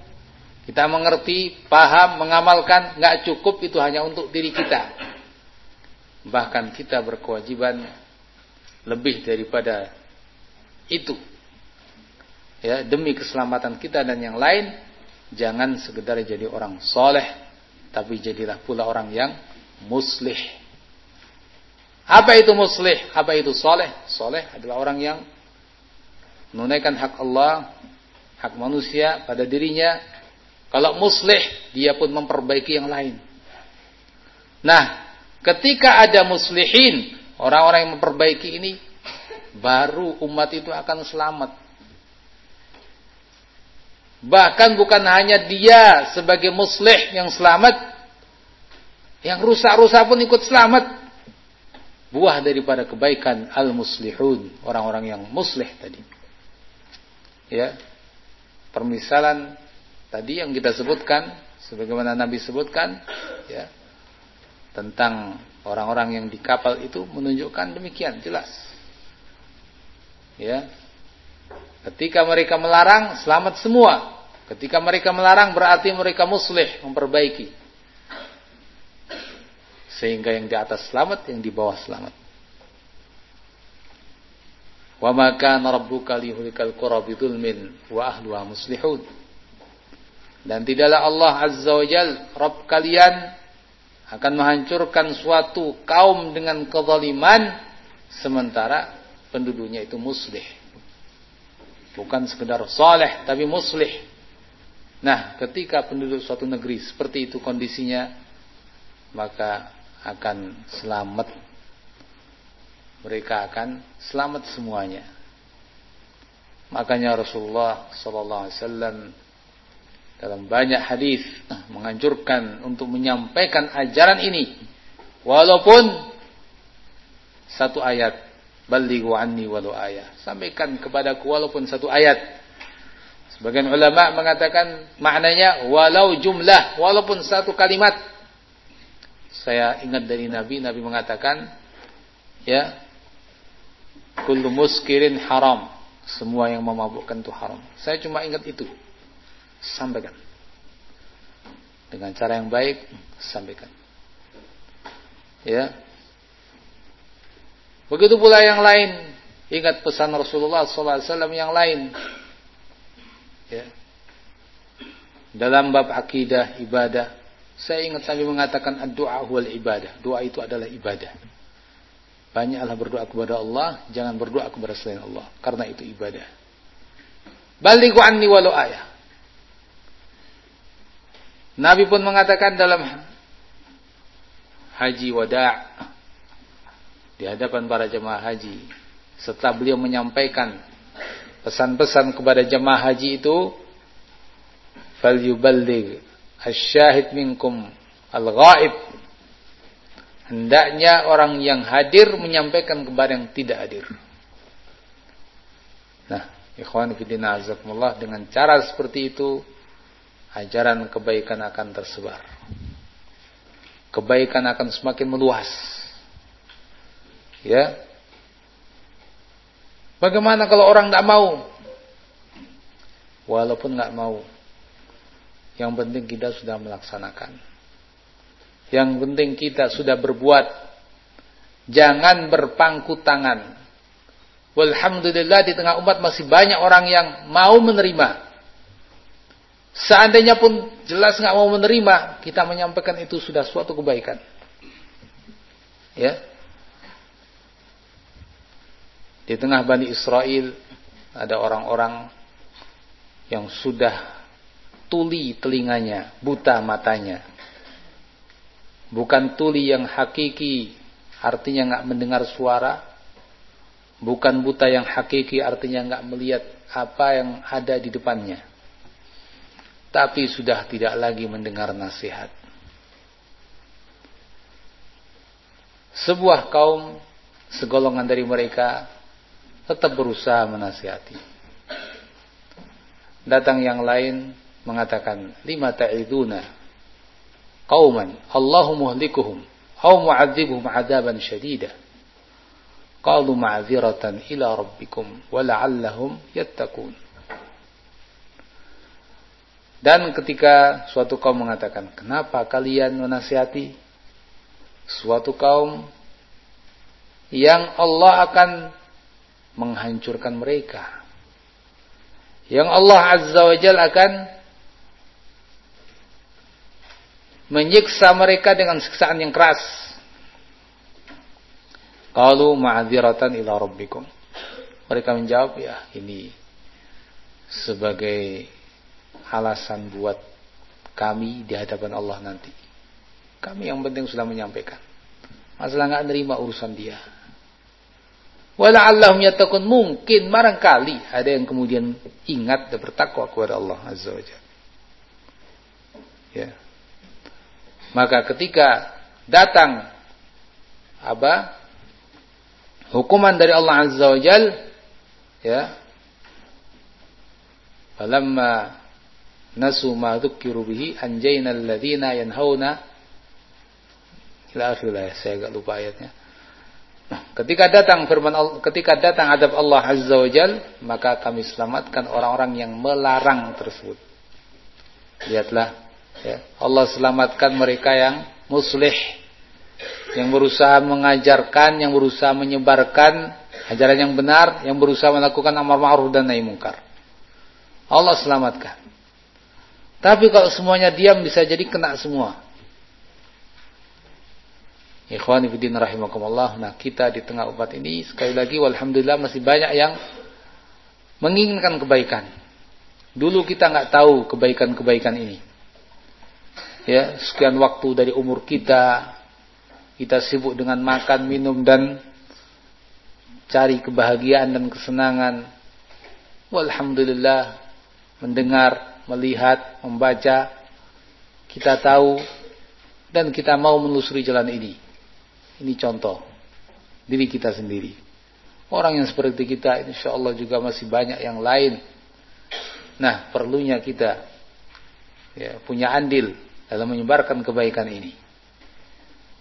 Speaker 1: kita mengerti, paham, mengamalkan, nggak cukup itu hanya untuk diri kita. Bahkan kita berkewajiban lebih daripada itu. Ya, demi keselamatan kita dan yang lain, jangan sekedar jadi orang soleh, tapi jadilah pula orang yang muslih. Apa itu muslih? Apa itu soleh? Soleh adalah orang yang menunaikan hak Allah, hak manusia pada dirinya. Kalau muslih, dia pun memperbaiki yang lain. Nah, ketika ada muslihin, orang-orang yang memperbaiki ini, baru umat itu akan selamat. Bahkan bukan hanya dia sebagai muslih yang selamat, yang rusak-rusak pun ikut selamat. Buah daripada kebaikan al-muslihun, orang-orang yang muslih tadi. Ya. Permisalan tadi yang kita sebutkan sebagaimana Nabi sebutkan ya tentang orang-orang yang di kapal itu menunjukkan demikian jelas. Ya ketika mereka melarang selamat semua ketika mereka melarang berarti mereka muslih memperbaiki sehingga yang di atas selamat yang di bawah selamat Wa ma kana rabbuka liyuhlikal qura wa ahluha muslihun. Dan tidaklah Allah Azza wa Jal, Rabb kalian akan menghancurkan suatu kaum dengan kezaliman sementara penduduknya itu muslih. Bukan sekedar saleh tapi muslih. Nah, ketika penduduk suatu negeri seperti itu kondisinya maka akan selamat mereka akan selamat semuanya. Makanya Rasulullah wasallam dalam banyak hadis menganjurkan untuk menyampaikan ajaran ini walaupun satu ayat balighu anni walau ayat sampaikan kepadaku walaupun satu ayat Sebagian ulama mengatakan maknanya walau jumlah, walaupun satu kalimat. Saya ingat dari Nabi, Nabi mengatakan ya kullu muskirin haram. Semua yang memabukkan itu haram. Saya cuma ingat itu. Sampaikan. Dengan cara yang baik, sampaikan. Ya. Begitu pula yang lain. Ingat pesan Rasulullah SAW yang lain. Ya. Dalam bab akidah, ibadah. Saya ingat Nabi mengatakan doa wal ibadah. Doa itu adalah ibadah. Banyaklah berdoa kepada Allah, jangan berdoa kepada selain Allah karena itu ibadah. Balighu anni walau ayah. Nabi pun mengatakan dalam haji wada' di hadapan para jemaah haji setelah beliau menyampaikan pesan-pesan kepada jemaah haji itu falyuballigh asyahid minkum al-ghaib Hendaknya orang yang hadir menyampaikan kepada yang tidak hadir. Nah, ikhwan fillah azakumullah dengan cara seperti itu ajaran kebaikan akan tersebar. Kebaikan akan semakin meluas. Ya. Bagaimana kalau orang tidak mau? Walaupun nggak mau, yang penting kita sudah melaksanakan. Yang penting kita sudah berbuat. Jangan berpangku tangan. Walhamdulillah di tengah umat masih banyak orang yang mau menerima. Seandainya pun jelas nggak mau menerima, kita menyampaikan itu sudah suatu kebaikan. Ya. Di tengah Bani Israel ada orang-orang yang sudah tuli telinganya, buta matanya. Bukan tuli yang hakiki, artinya nggak mendengar suara. Bukan buta yang hakiki, artinya nggak melihat apa yang ada di depannya. Tapi sudah tidak lagi mendengar nasihat. Sebuah kaum, segolongan dari mereka, tetap berusaha menasihati. Datang yang lain mengatakan, lima ta'iduna qauman Allahu muhlikuhum aw mu'adzibuhum 'adaban syadida qalu ma'dziratan ila rabbikum wa la'allahum yattaqun dan ketika suatu kaum mengatakan kenapa kalian menasihati suatu kaum yang Allah akan menghancurkan mereka yang Allah Azza wa Jalla akan menyiksa mereka dengan siksaan yang keras. Qalu ma'adziratan ila rabbikum. Mereka menjawab, ya ini sebagai alasan buat kami di hadapan Allah nanti. Kami yang penting sudah menyampaikan. Masalah nggak nerima urusan dia. Wala'allahum yattaqun mungkin barangkali ada yang kemudian ingat dan bertakwa kepada Allah Azza wa. Ya. Maka ketika datang apa hukuman dari Allah Azza wa Jal ya falamma nasu ma dzukiru bihi anjayna alladhina yanhauna ila akhir saya agak lupa ayatnya nah, ketika datang firman Allah, ketika datang adab Allah Azza wa Jal maka kami selamatkan orang-orang yang melarang tersebut lihatlah Ya, Allah selamatkan mereka yang muslih, yang berusaha mengajarkan, yang berusaha menyebarkan ajaran yang benar, yang berusaha melakukan amar ma'ruf dan nahi mungkar. Allah selamatkan. Tapi kalau semuanya diam bisa jadi kena semua. Ikhwani fillah rahimakumullah. Nah, kita di tengah umat ini sekali lagi walhamdulillah masih banyak yang menginginkan kebaikan. Dulu kita nggak tahu kebaikan-kebaikan ini ya sekian waktu dari umur kita kita sibuk dengan makan, minum dan cari kebahagiaan dan kesenangan. Walhamdulillah mendengar, melihat, membaca kita tahu dan kita mau menelusuri jalan ini. Ini contoh diri kita sendiri. Orang yang seperti kita insya Allah juga masih banyak yang lain Nah, perlunya kita ya, punya andil dalam menyebarkan kebaikan ini.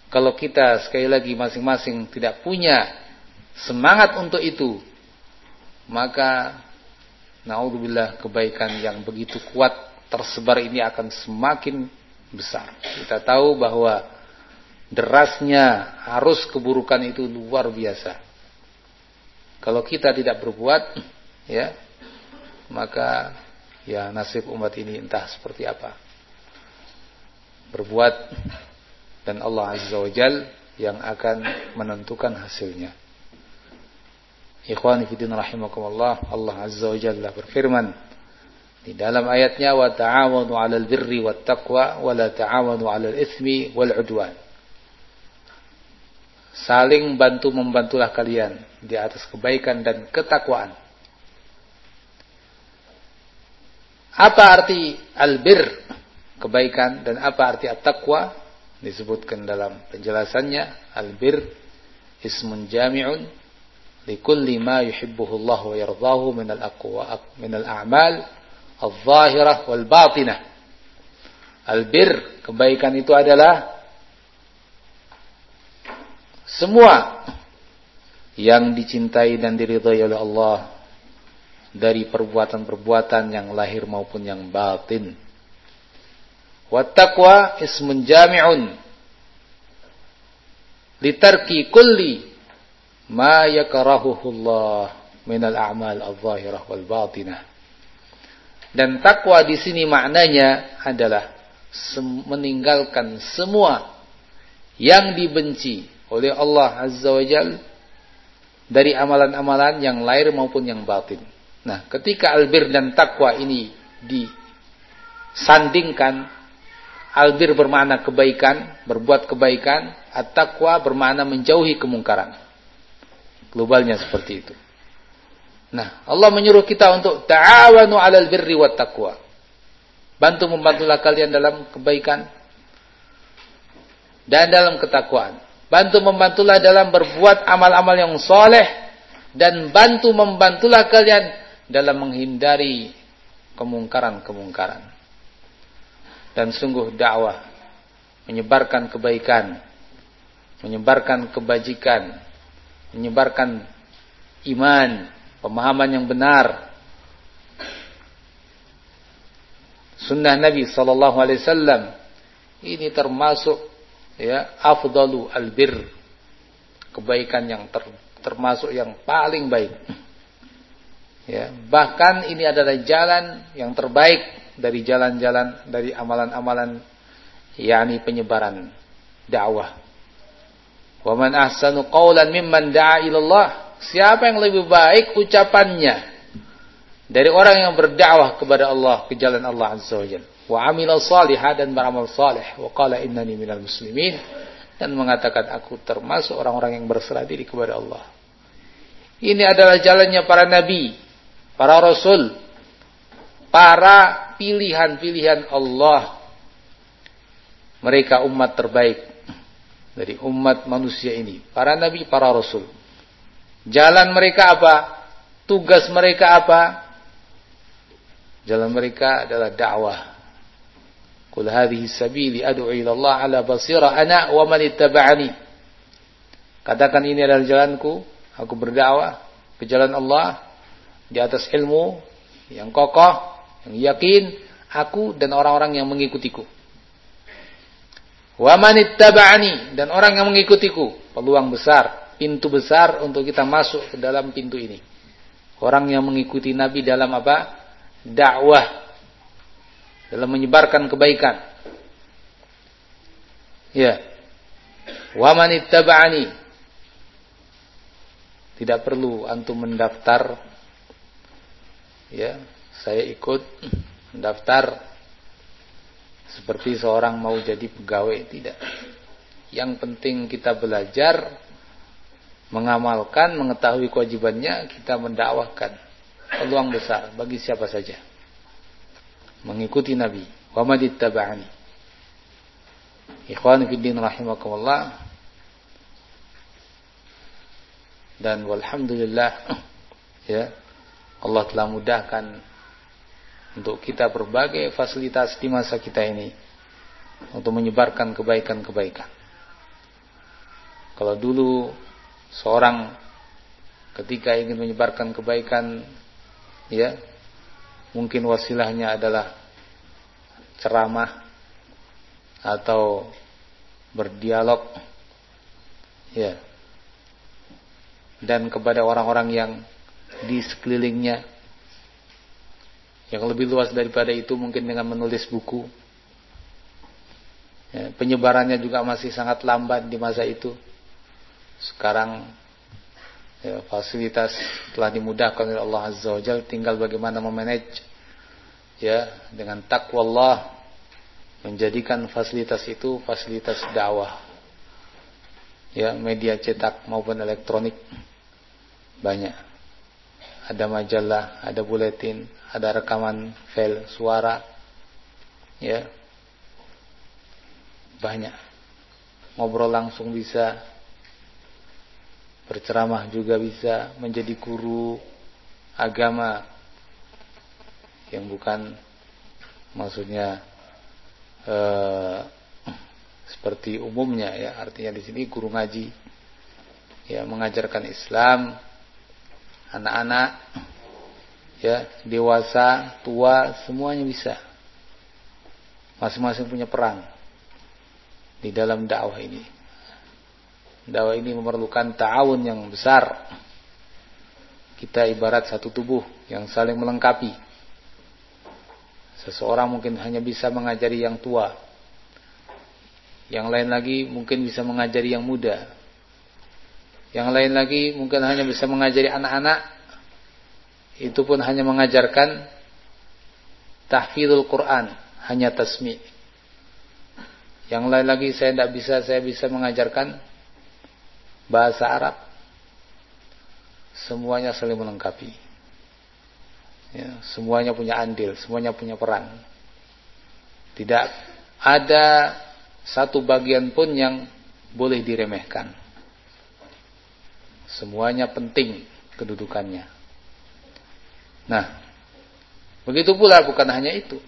Speaker 1: Kalau kita sekali lagi masing-masing tidak punya semangat untuk itu, maka naudzubillah kebaikan yang begitu kuat tersebar ini akan semakin besar. Kita tahu bahwa derasnya arus keburukan itu luar biasa. Kalau kita tidak berbuat, ya, maka ya nasib umat ini entah seperti apa. Berbuat dan Allah Azza wa Jal yang akan menentukan hasilnya. Ikhwani fiddin rahimakumullah, Allah Azza wa Jalla berfirman di dalam ayatnya wa ta'awanu 'alal birri wat taqwa wa la ta'awanu 'alal itsmi wal 'udwan. Saling bantu membantulah kalian di atas kebaikan dan ketakwaan. Apa arti albir? Kebaikan dan apa arti at-taqwa? Disebutkan dalam penjelasannya albir ismun jami'un likulli ma yuhibbuhu Allah wa yardahu min al-aqwa min al-a'mal al-zahirah wal batinah. Albir kebaikan itu adalah semua yang dicintai dan diridhai oleh Allah dari perbuatan-perbuatan yang lahir maupun yang batin. Wattaqwa ismun jami'un litarki kulli ma yakrahuhu Allah min al-a'mal al-zahirah wal batinah. Dan takwa di sini maknanya adalah meninggalkan semua yang dibenci oleh Allah Azza wa Jal dari amalan-amalan yang lahir maupun yang batin. Nah, ketika albir dan takwa ini disandingkan, albir bermakna kebaikan, berbuat kebaikan, at-taqwa bermakna menjauhi kemungkaran. Globalnya seperti itu. Nah, Allah menyuruh kita untuk ta'awanu 'alal birri wat taqwa. Bantu membantulah kalian dalam kebaikan dan dalam ketakwaan. Bantu membantulah dalam berbuat amal-amal yang soleh dan bantu membantulah kalian dalam menghindari kemungkaran-kemungkaran. Dan sungguh dakwah menyebarkan kebaikan, menyebarkan kebajikan, menyebarkan iman, pemahaman yang benar. Sunnah Nabi sallallahu alaihi wasallam ini termasuk ya afdalu albir kebaikan yang ter, termasuk yang paling baik. Ya, bahkan ini adalah jalan yang terbaik dari jalan-jalan dari amalan-amalan yakni penyebaran dakwah. Wa man ahsanu qawlan mimman da'a? Siapa yang lebih baik ucapannya dari orang yang berdakwah kepada Allah ke jalan Allah Azza wa Jalla. Wa amila salihah dan beramal salih. Wa qala innani minal muslimin dan mengatakan aku termasuk orang-orang yang berserah diri kepada Allah. Ini adalah jalannya para nabi, para rasul, para pilihan-pilihan Allah. Mereka umat terbaik dari umat manusia ini, para nabi, para rasul. Jalan mereka apa? Tugas mereka apa? Jalan mereka adalah dakwah. Qul hadhihi sabili ad'u ila Allah ala basira ana wa man ittaba'ani. Katakan ini adalah jalanku, aku berdakwah ke jalan Allah di atas ilmu yang kokoh, yang yakin, aku dan orang-orang yang mengikutiku. Wa manittaba'ani dan orang yang mengikutiku, peluang besar, pintu besar untuk kita masuk ke dalam pintu ini. Orang yang mengikuti Nabi dalam apa? Dakwah. Dalam menyebarkan kebaikan. Ya. Wa manittaba'ani. Tidak perlu antum mendaftar ya saya ikut daftar seperti seorang mau jadi pegawai tidak yang penting kita belajar mengamalkan mengetahui kewajibannya kita mendakwahkan peluang besar bagi siapa saja mengikuti Nabi. Wa madittaba'ani ikhwan fiddin rahimakumullah. Dan walhamdulillah ya Allah telah mudahkan untuk kita berbagai fasilitas di masa kita ini untuk menyebarkan kebaikan-kebaikan. Kalau dulu seorang ketika ingin menyebarkan kebaikan ya mungkin wasilahnya adalah ceramah atau berdialog ya. Dan kepada orang-orang yang di sekelilingnya yang lebih luas daripada itu mungkin dengan menulis buku ya, penyebarannya juga masih sangat lambat di masa itu. Sekarang ya, fasilitas telah dimudahkan oleh Allah Azza wa Jal. Tinggal bagaimana memanage ya dengan takwa Allah menjadikan fasilitas itu fasilitas dakwah. Ya media cetak maupun elektronik banyak. Ada majalah ada buletin ada rekaman file suara ya banyak. Ngobrol langsung bisa berceramah juga bisa menjadi guru agama. Yang bukan maksudnya eh, seperti umumnya ya. Artinya di sini guru ngaji. Ya mengajarkan Islam. Anak-anak ya dewasa tua semuanya bisa. Masing-masing punya peran di dalam dakwah ini dakwah ini memerlukan ta'awun yang besar. Kita ibarat satu tubuh yang saling melengkapi. Seseorang mungkin hanya bisa mengajari yang tua. Yang lain lagi mungkin bisa mengajari yang muda. Yang lain lagi mungkin hanya bisa mengajari anak-anak. Itu pun hanya mengajarkan tahfidul Quran, hanya tasmi. Yang lain lagi saya tidak bisa, saya bisa mengajarkan bahasa Arab. Semuanya saling melengkapi. Ya, semuanya punya andil semuanya punya peran. Tidak ada satu bagian pun yang boleh diremehkan. Semuanya penting kedudukannya. Nah begitu pula bukan hanya itu.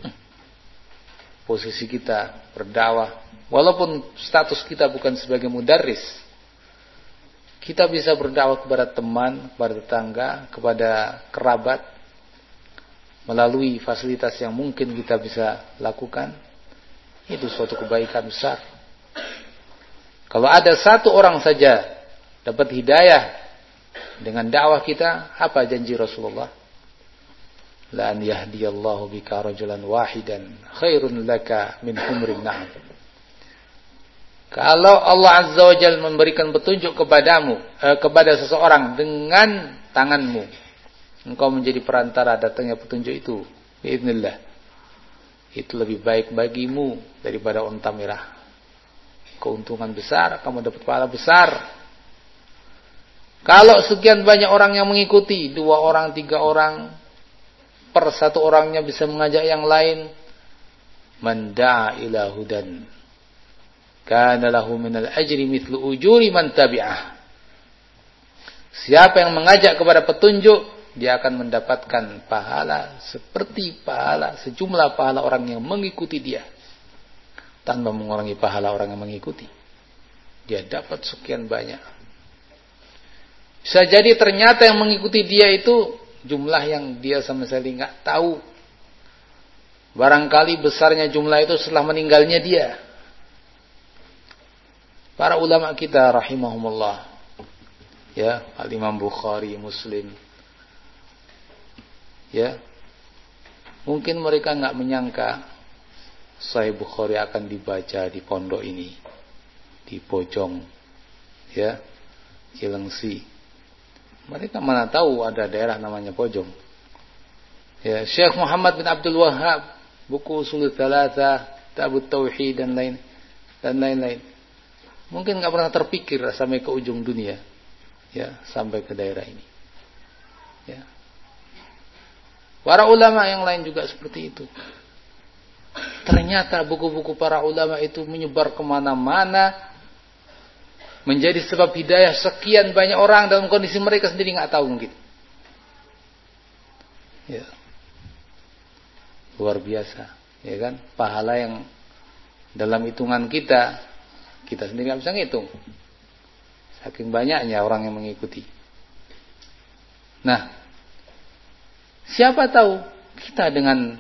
Speaker 1: Posisi kita berdakwah walaupun status kita bukan sebagai mudarris kita bisa berdakwah kepada teman, kepada tetangga, kepada kerabat melalui fasilitas yang mungkin kita bisa lakukan. Itu suatu kebaikan besar. Kalau ada satu orang saja dapat hidayah dengan dakwah kita, apa janji Rasulullah? La an yahdiyallahu bika rajulan wahidan khairun laka min humrin na'am. Kalau Allah Azza wa Jal memberikan petunjuk kepadamu, eh, kepada seseorang dengan tanganmu, engkau menjadi perantara datangnya petunjuk itu. Bismillah. Itu lebih baik bagimu daripada unta merah. Keuntungan besar, kamu dapat pahala besar. Kalau sekian banyak orang yang mengikuti, dua orang, tiga orang, per satu orangnya bisa mengajak yang lain, manda ila hudan kana lahu minal ajri mithlu ujuri man tabi'ah. Siapa yang mengajak kepada petunjuk, dia akan mendapatkan pahala seperti pahala sejumlah pahala orang yang mengikuti dia tanpa mengurangi pahala orang yang mengikuti. Dia dapat sekian banyak. Bisa jadi ternyata yang mengikuti dia itu jumlah yang dia sama sekali nggak tahu. Barangkali besarnya jumlah itu setelah meninggalnya dia. Para ulama kita rahimahumullah. Ya, Al-Imam Bukhari, Muslim. Ya. Mungkin mereka nggak menyangka Sahih Bukhari akan dibaca di pondok ini. Di Pojong. Ya. Cilengsi. Mereka mana tahu ada daerah namanya Pojong. Ya, Syekh Muhammad bin Abdul Wahab, buku Usul Thalatha, Tabut Tauhid dan lain dan lain-lain. Mungkin nggak pernah terpikir sampai ke ujung dunia, ya sampai ke daerah ini. Ya. Para ulama yang lain juga seperti itu. Ternyata buku-buku para ulama itu menyebar ke mana-mana, menjadi sebab hidayah sekian banyak orang dalam kondisi mereka sendiri nggak tahu mungkin. Ya. luar biasa ya kan pahala yang dalam hitungan kita kita sendiri nggak bisa ngitung. Saking banyaknya orang yang mengikuti. Nah siapa tahu kita dengan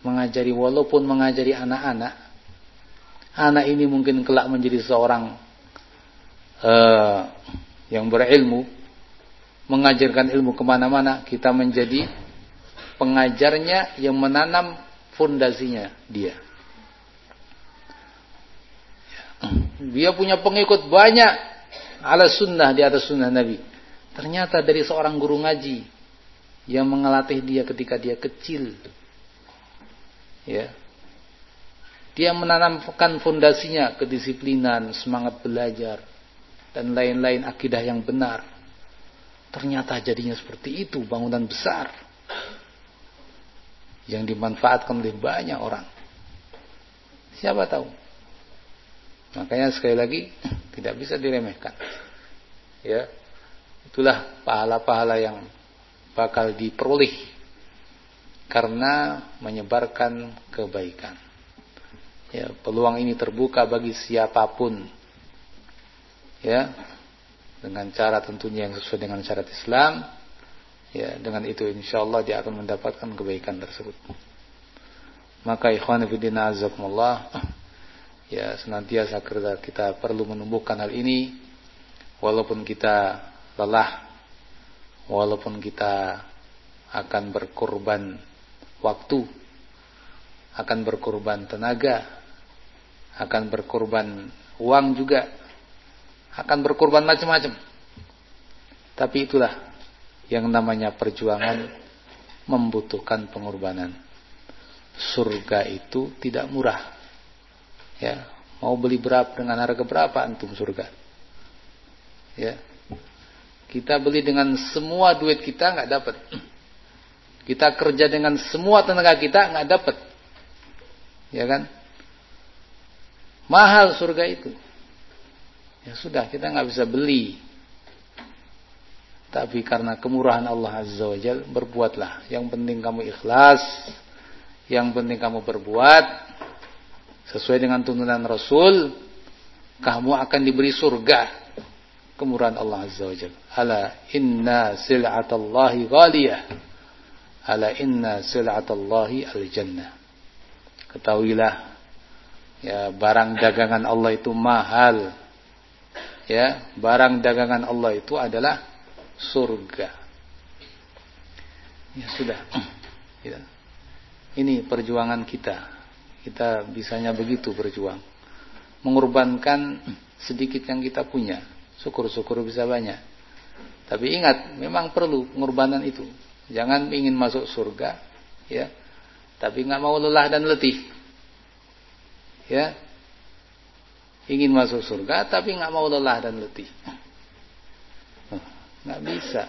Speaker 1: mengajari walaupun mengajari anak-anak anak ini mungkin kelak menjadi seorang uh, yang berilmu mengajarkan ilmu ke mana-mana kita menjadi pengajarnya yang menanam fondasinya dia dia punya pengikut banyak ala sunnah di atas sunnah Nabi ternyata dari seorang guru ngaji yang mengelatih dia ketika dia kecil ya dia menanamkan fondasinya kedisiplinan semangat belajar dan lain-lain akidah yang benar. Ternyata jadinya seperti itu bangunan besar yang dimanfaatkan oleh banyak orang. Siapa tahu? Makanya sekali lagi tidak bisa diremehkan. Ya. Itulah pahala-pahala yang bakal diperoleh karena menyebarkan kebaikan. Ya, peluang ini terbuka bagi siapa pun ya dengan cara tentunya yang sesuai dengan syarat Islam ya dengan itu insya Allah dia akan mendapatkan kebaikan tersebut maka ikhwan fillah azakumullah ya senantiasa kita perlu menumbuhkan hal ini walaupun kita lelah walaupun kita akan berkorban waktu akan berkorban tenaga akan berkorban uang juga akan berkorban macam-macam. Tapi itulah yang namanya perjuangan membutuhkan pengorbanan. Surga itu tidak murah. Ya, mau beli berapa dengan harga berapa antum surga? Ya. Kita beli dengan semua duit kita nggak dapat. Kita kerja dengan semua tenaga kita nggak dapat. Ya kan? Mahal surga itu. Ya sudah, kita nggak bisa beli. Tapi karena kemurahan Allah Azza wa Jal, berbuatlah. Yang penting kamu ikhlas. Yang penting kamu berbuat. Sesuai dengan tuntunan Rasul. Kamu akan diberi surga. Kemurahan Allah Azza wa Jal. Ala inna sil'atallahi ghaliyah. Ala inna sil'atallahi al-jannah. Ketahuilah. Ya, barang dagangan Allah itu mahal ya barang dagangan Allah itu adalah surga ya sudah ya. ini perjuangan kita kita bisanya begitu berjuang mengorbankan sedikit yang kita punya syukur-syukur bisa banyak tapi ingat memang perlu pengorbanan itu jangan ingin masuk surga ya tapi nggak mau lelah dan letih ya ingin masuk surga tapi nggak mau lelah dan letih. Nggak bisa.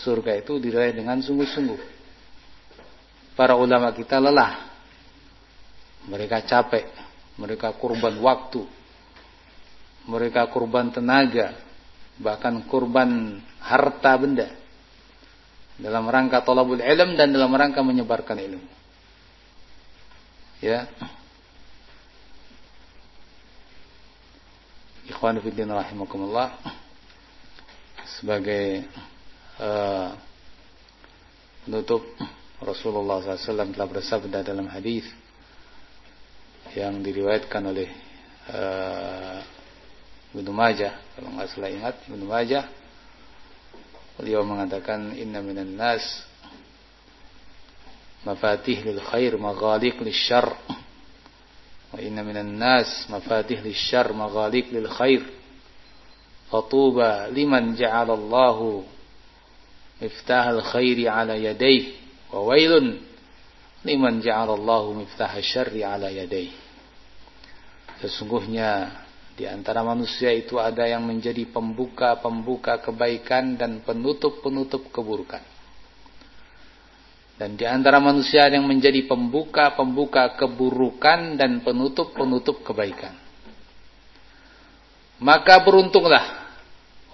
Speaker 1: Surga itu diraih dengan sungguh-sungguh. Para ulama kita lelah. Mereka capek. Mereka kurban waktu. Mereka kurban tenaga. Bahkan kurban harta benda. Dalam rangka tolabul ilm dan dalam rangka menyebarkan ilmu. Ya. Ikhwan Fiddin sebagai uh, penutup Rasulullah SAW telah bersabda dalam hadis yang diriwayatkan oleh uh, Majah. Kalau nggak salah ingat Ibnu Majah beliau mengatakan inna minan nas mafatih lil khair maghaliq lil syarr. Wa inna minan nas mafatih lil syarr maghaliq lil khair. Fatuba liman ja'ala Allahu miftahal khairi ala yadayhi wa wailun liman ja'alallahu miftah syarri ala yadayh. Sesungguhnya di antara manusia itu ada yang menjadi pembuka-pembuka kebaikan dan penutup-penutup keburukan. Dan di antara manusia yang menjadi pembuka-pembuka keburukan dan penutup-penutup kebaikan. Maka beruntunglah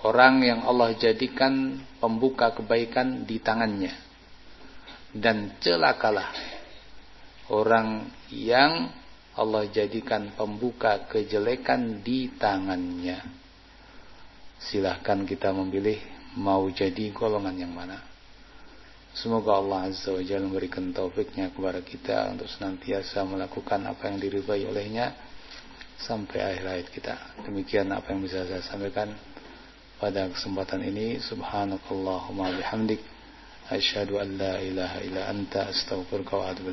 Speaker 1: orang yang Allah jadikan pembuka kebaikan di tangannya. Dan celakalah orang yang Allah jadikan pembuka kejelekan di tangannya. Silahkan kita memilih mau jadi golongan yang mana. Semoga Allah Azza wa Jalla memberikan taufiknya kepada kita untuk senantiasa melakukan apa yang diridhai olehnya sampai akhir hayat kita. Demikian apa yang bisa saya sampaikan pada kesempatan ini. Subhanakallahumma bihamdik. Asyhadu an la ilaha illa anta astaghfiruka wa atubu.